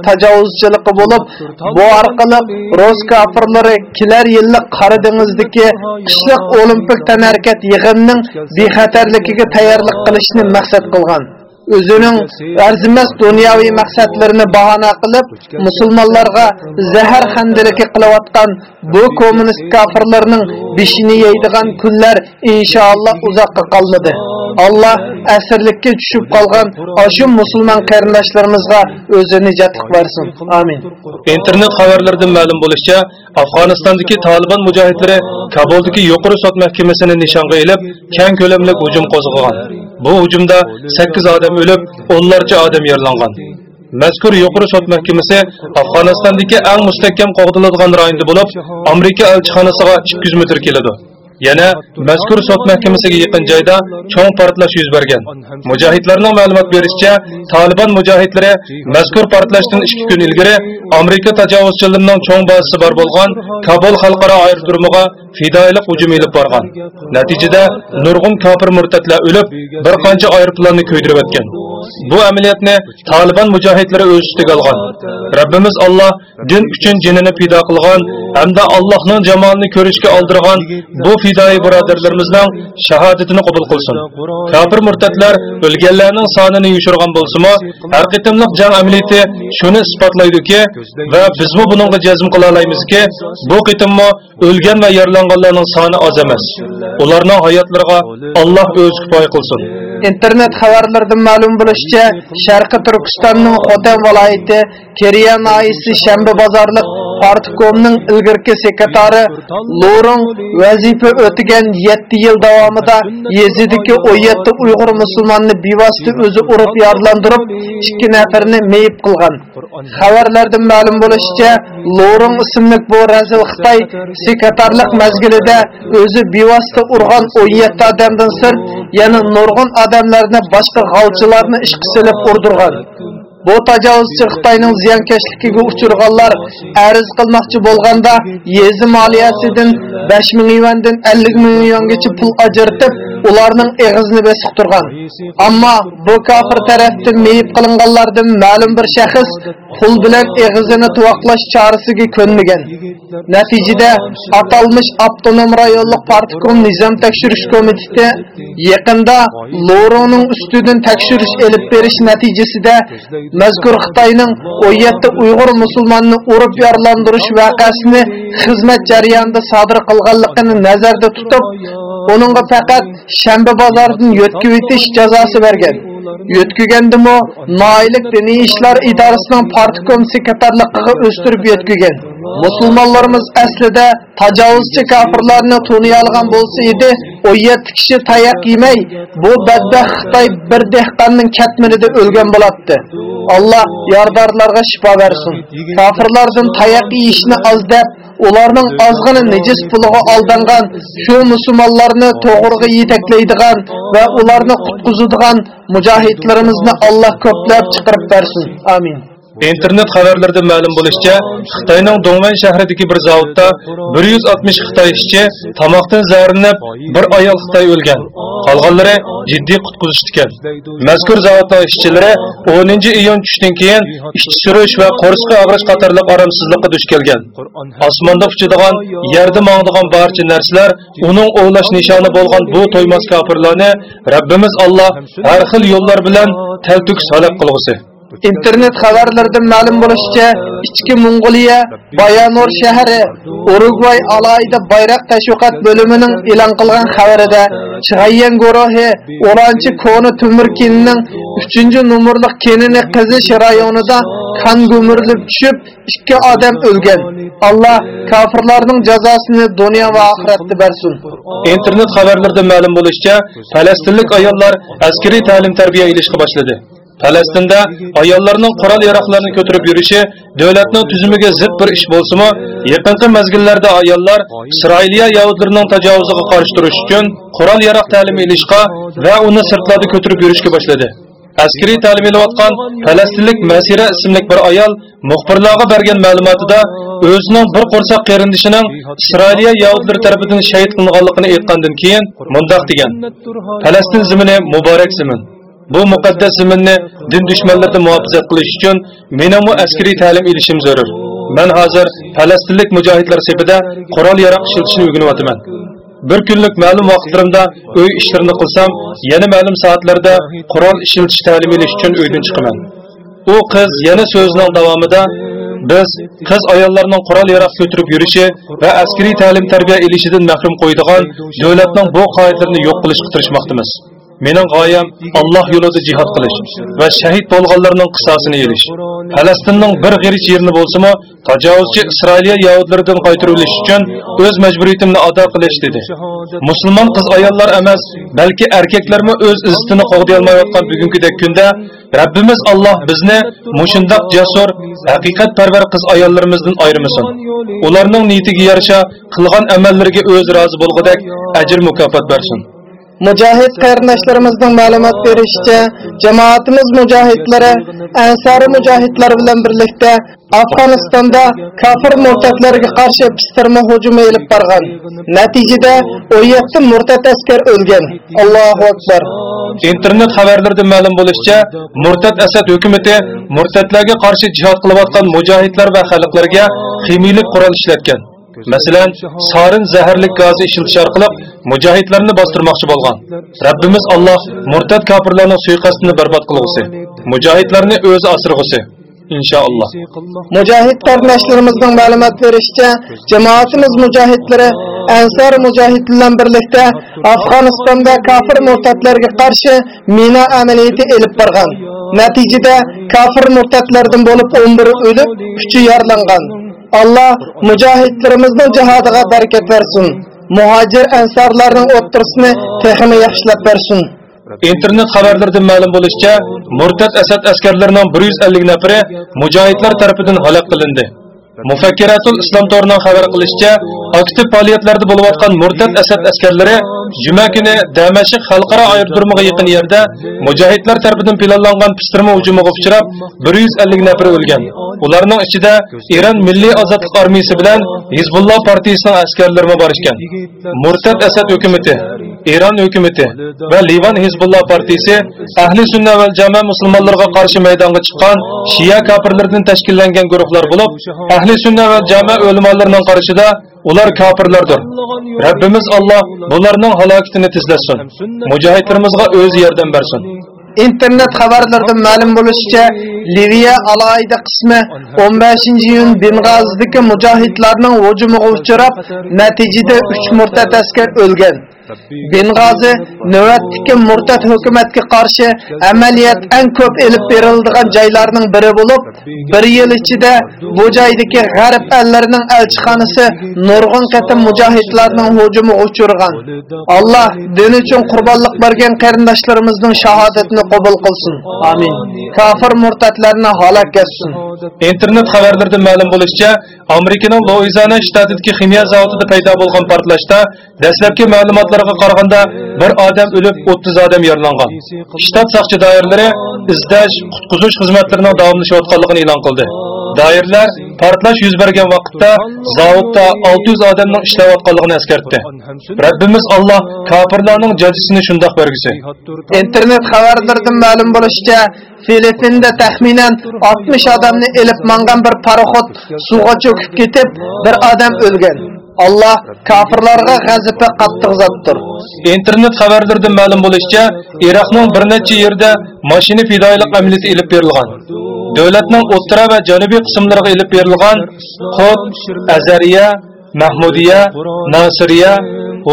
тачауыз жылықы болып, бұ арқылық рос кафырлары келер қары қарыдыңыздыке қышлық олимпик тәнәркет еғінінің бейхәтерлікігі тәйірлік қылышының мәсет қылған. O'zining arzimas dunyoviy maqsadlarini bahona qilib musulmonlarga zahar xandiliki qilayotgan bu kommunist kofirlarning beshini yeydigan kunlar inshaalloh uzoqqa qolmadi. Alloh asirlikka tushib qolgan shu musulmon qarindoshlarimizga o'zi nijotlik bersin. Amin. Internet xabarlaridan ma'lum bo'lishicha afg'onistondagi tolibon mujohidlari kabuldagi yuqori sud mahkamasini nishonga ilib keng ko'lamli hujum qo'zg'agan bu hujumda 8 odam o'lib o'nlarcha odam yaralangan. Mazkur yuqori sud mahkamasi afg'onistondagi eng mustahkam qo'g'diladigan rayonda bo'lib amerika elchixonasiga 200 metr keladi. Yana mazkur sud mahkamasiga yaqin joyda cho'ng portlash yuz bergan. Mujohidlarning ma'lumot berishicha tolibon mujohidlari mazkur portlashdan ikki kun ilgari amerika tajovuzchilarining cho'ng bazasi bor bo'lgan kabul xalqaro aerodromiga fidoyilik hujum ilib borgan. Natijada nurg'un kofir murtatlar o'lib bir qancha aeroplanni kuydirib o'tgan. Bu amaliyotni tolibon mujohidlari o'z ustiga olgan. Robbimiz alloh din uchun jinini fido qilgan hamda allohning jamolini ko'rishga oldirgan bu fidoyi birodarlarimizning shahodatini qabul qilsin. Kofir murtadlar o'lganlarning sonini yushirgan bo'lsimi har qitimliq jang amaliyoti shuni isbotlaydiki va bizmi buningga jazm qila olamizki bu qitimmi o'lgan va yaralanganlarning soni oz emas. Ularning hayotlariga alloh o'zi kifoya qilsin. Internet xabarlaridan ma'lum bo'lishicha sharqi turkistonning xotan viloyati keriya noisi shanba bozorliq partikomning ilgirki sekretari loring vazifa o'tagan 7 yil davomida yezidagi 17 uyg'ur musulmonni bevosita o'zi urib yordlantirib ikki nafarni meyib qilgan. Xabarlardan ma'lum bo'lishicha loring ismli bu razil xitoy sekretarlik mazgilida o'zi bevosita urgan 17 odamdan sirt yana nurg'un odamlarni boshqa g'avchilarni ishqa silib urdirgan bu tajovuzchi xitoyning ziyonkashligiga uchirganlar arz qilmoqchi bo'lganda yezi moliyasidan 5 ming yuandan 50 ming yuangacha pul ajratib ularning eg'izini besiq turgan. Ammo bu kofir tarafdan meyib qilinganlardan ma'lum bir shaxs qul bilan eg'izini tuvoqlash chorasiga ko'nmagan. Natijada atalmish avtonom rayonlik partikom nizom tekshirish komiteti yaqinda loroning ustidan tekshirish elib berish natijasida mazkur xitoyning 17 uyg'ur musulmonni urib yorlantirish voqeasini xizmat jarayonida sodir qilganligini nazarda tutib uningga faqat shanba bozoridan yo'tkib etish jazosi bergan yo'tkigandimi noilik diniy ishlar idorasining partikom sekretarligiga o'stirib yo'tkigan musulmonlarimiz aslida tajovuzchi kofirlarni to'niy olgan bo'lsa edi 17 kishi tayoq yemay bu badbaxt xitoy bir dehqonning katminida o'lgan bo'ladi alloh yordorlarga shifo bersin kofirlardan tayoq yeyishni oz deb ularning ozg'ini nejis puliga aldangan shu musulmonlarni to'g'riga yetaklaydigan va ularni qutqizadigan mujohidlarimizni alloh ko'plab chiqarib bersin amin internet xabarlarida ma'lum bo'lishicha xitoyning dongvan shahridagi bir zavodda 160 xitoy ishchi tomoqdan zaharlanib bir ayol xitoy o'lgan. Qolganlari jiddiy qutqizishdikan mazkur zavodning ishchilari 10 iyun tushdan keyin ishchi surish va qo'rsqa og'rish qatorliq oromsizlikqa duch kelgan. Osmonda uchadigan yerda mongdigan barcha narsalar uning o'g'lash nishoni bo'lgan bu to'ymas kofirlarni rabbimiz alloh har xil yo'llar bilan taltuk halok qilg'usi. Internet xabarlaridan ma'lum bo'lishicha ichki mong'oliya bayanor shahri urugvay alayida bayroq tashviqot bo'limining e'lon qilgan xabarida chig'ayyan guruhi oranchi koni tumir kenining 3 nomerli kenini qizish rayonida qon gumirilib tushib ikki odam o'lgan. Alloh kofirlarning jazosini dunyo va oxiratda bersin. Internet xabarlarida ma'lum bo'lishicha falastinlik ayollar askariy ta'lim tarbiya ilishga boshladi. Falastinda ayollarning qurol yaroqlarini ko'tarib yurishi davlatning tuzumiga zid bir ish bo'lsa-mu, yaqinqi mazgillarda ayollar Isroiliya yahudlarining tajovuziga qarshi turish uchun qurol yaroq ta'limi olishga va uni sirtlarda ko'tarib yurishga boshladi. askariy ta'lim olayotgan falastinlik masira ismli bir ayol muxbirlarga bergan ma'lumotida o'zining bir qo'rsoq qarindishining isroiliya yahudlari tomonidan shahid qilinganligini aytgandan keyin mundoq degan falastin zimini muborak zimin bu muqaddas zaminni din dushmanlaridan muhofaza qilish uchun menimi askariy ta'lim ilishim zarur. Man hozir falastinlik mujohidlar safida qurol yaroq ishlatishni o'rganyapman bir kunlik ma'lum vaqtlarimda uy ishlarini qilsam yana ma'lum soatlarda qurol ishlatish ta'lim olish uchun uydan chiqaman. U qiz yana so'zining davomida biz qiz ayollarning qurol yaroq ko'tarib yurishi va askariy ta'lim tarbiya ilishidan mahrum qo'yadigan davlatning bu qoidalarini yo'q qilishga tirishmoqdamiz mening g'oyam Alloh yo'lida jihad qilish va shahid bo'lganlarning qisosini yelish. Falastinning bir g'irich yerini bo'lsa-mo, tajovuzchi Isroiliya yahudlaridan qaytarilish uchun o'z majburiyatimni ado qilish dedi. Musulmon qiz ayollar emas, balki erkaklarmi o'z izzatini qo'g'day olmayotgan bugünkidek kunda Rabbimiz Alloh bizni mushundoq jasur, haqiqatparvar qiz ayollarimizdan ayirmasin. Ularning niyatiga yarasha qilgan amallariga o'z rozi bo'lgudek ajr mukofot bersin. Mujahid qarindoshlarimizning ma'lumot berishicha, jamoatimiz mujohidlari Ansari mujohidlar bilan birlikda Afg'onistonda kafir murtadlarga qarshi pistirma hujumi elib borgan. Natijada 17 murtat askar o'lgan. Allohu akbar. internet xabarlarida ma'lum bo'lishicha murtad asad hukumati murtadlarga qarshi jihad qilayotgan mujohidlar va xalqlarga ximiylik qurol ishlatgan masalan sorin zaharlik gazi ishiltish orqali mujohidlarni bostirmoqchi bo'lgan rabbimiz alloh murtad kofirlarning suiqasdini barbod qilg'usi mujohidlarni o'zi asirg'usi inshaalloh Mücahid qarindoshlarımızın ma'lumot berishicha, jamoatimiz mujohidlari Ansar mujohidlar bilan birlikda Afg'onistonda kafir murtadlarga qarshi mina amaliyoti olib borgan. Natijada kafir murtadlardan bo'lib 11 o'lib, 3 yaralangan. Allah mujohidlarimizning jihodiga bereket bersin. Muhacir ensarlarının o'ttirisini tehimi yaxshilab bersin. internet xabarlaridan ma'lum bo'lishicha murtad asad askarlarining 150 nafari mujohidlar tomonidan halok qilindi mufakkiratul islom to'rining xabar qilishicha aktiv faoliyatlarda bo'layotgan murtad asad askarlari juma kuni damashq xalqaro aerodromiga yaqin yerda mujohidlar tomonidan planlangan pistirma hujumiga uchrab 150 nafar o'lgan. Ularning ichida eron milliy ozodlik armiyasi bilan hizbulloh partiyasining askarlari bor ekan murtad asad hukumati eron hukumatı va livan hizbulloh partiyasi ahli sunna va jamoa musulmonlarga qarshi maydonga chiqqan shiya kofirlardan tashkillangan guruhlar bo'lib ahli sunna va jamoa ulamolarining qarashida ular kofirlardir rabbimiz alloh ularning halokatini tezlasin mujohidlarimizga o'z yordam bersin internet xabarlaridan ma'lum bo'lishicha liviya alohida qismi 15 iyun beng'azidagi mujohidlarning hujumiga uchrab natijada 3 murtad askar o'lgan beng'azi navbatdagi murtad hukumatga qarshi amaliyat eng ko'p elib beriladigan joylarning biri bo'lib bir yil ichida bu joydagi g'arb allarining elchixonasi nurg'un qatim mujohidlarning hujumiga uchirgan. Alloh din uchun qurbonlik bergan qarindoshlarimizning shahodatini qabul qilsin. Amin. Kofir murtadlarni halok etsin. Internet xabarlarida ma'lum bo'lishicha amerikaning loizana shtatidagi ximiya zavodida paydo bo'lgan portlashda dastlabki ma'lumotlarga qaraganda bir odam o'lib 30 odam yaralangan. Shtat saqchi doiralari izlash qutqizish xizmatlarining davomlashayotganligini e'lon qildi. Doirlar portlash yuz bergan vaqtda zavodda 600 odamning ishlayotganligini eskartdi. Rabbimiz alloh kofirlarning jazosini shundoq bergisi. Internet xabarlaridan ma'lum bo'lishicha Filippinda taxminan 60 odamni elib mangan bir paroxod suvga cho'kib ketib, bir odam o'lgan. Alloh kofirlarga g'azabi qattiq zotdir. internet xabarlaridan ma'lum bo'lishicha iroqning bir necha yerda mashina fidoyilik amaliyoti elib berilgan davlatning o'tira va janubiy qismlariga elib berilgan qut azariya mahmudiya nasiriya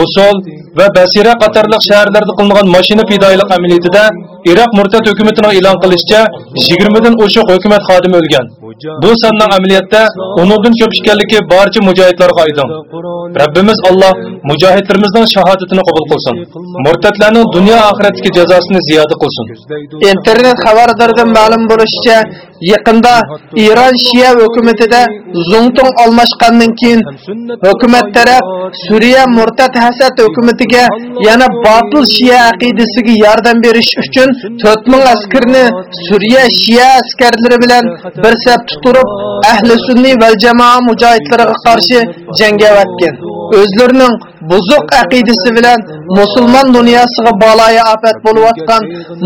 Usul va Basira qatorliq shaharlarda qilingan mashina fidoyilik amaliyotida Iroq murtad hukumatining e'lon qilishicha 20 dan oshiq hukumat xodimi o'lgan. Bu sanning amaliyotda uningdan ko'p ekanligi barcha mujohidlarga aydin. Rabbimiz Alloh mujohidlarimizning shahodatini qabul qilsin. Murtadlarning dunyo oxiratdagi jazosini ziyoda qilsin. internet xabarlaridan ma'lum bo'lishicha yaqinda Iran Shia hukumatida Zungtung almashgandan keyin hukumat taraf Suriya murtad Hasad hukumatiga yana botil Shia aqidasiga yordam berish uchun 4000 askarni Suriya Shia askarlari bilan bir saf tuturib ahli sunni va jamoa mujohidlariga qarshi jangga vatgan. O'zlarining buzuq aqidasi bilan musulmon dunyosiga baloyi ofat bo'layotgan,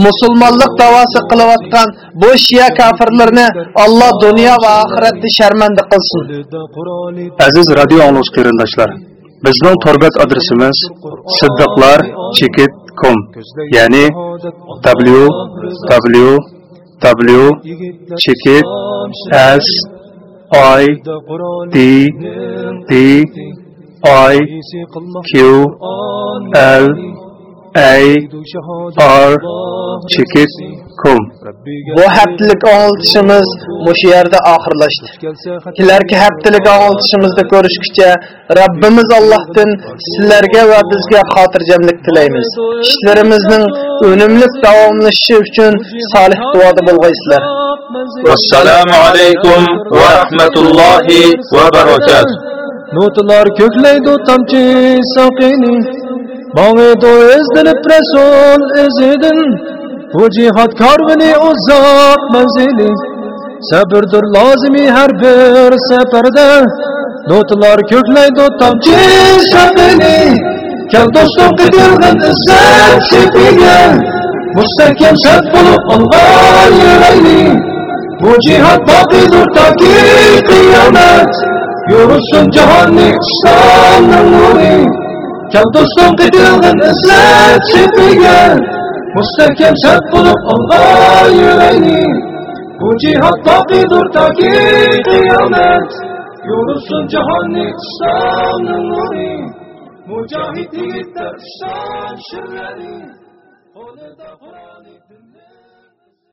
musulmonlik da'vosi qilayotgan bu shiya kafirlarni Alloh dunyo va oxiratda sharmanda qilsin. Aziz radio angluvchi qarindoshlar, bizning torbat adresimiz siddiqlar.com, ya'ni www.chekit i d d i q l a r chekit.com Bu haftalik anlatışımız bu yerde ahırlaştı. Kilerki haftalik anlatışımızda görüşküçe Rabbimiz Allah'tan sizlerge ve bizge hatırcamlık dileyimiz. İşlerimizin önümlük davamlışı için salih duada bulgaysılar. Assalamu alaikum ve rahmetullahi ve berekatuh. Notlar kökleydi tamçı saqini Bağıdı ezdirip Resul izidin Bu cihat karvini uzak menzili. Sabırdır lazimi her bir seferde. Notlar kökleydi tamçı saqini Kel dostum gidilgin izzet sepiye Müstehkem set bulup Allah yüreğini. Bu cihat bakidir ta ki kıyamet. Yorulsun cehennem İslam'ın nuri Kel dostum gidilgin izzet sepiye Müstehkem set bulup Allah yüreğini. Bu cihat bakidir ta ki kıyamet. Yorulsun cehennem İslam'ın nuri Mücahit yiğitler şan şirleri. Kolunda Kur'an-ı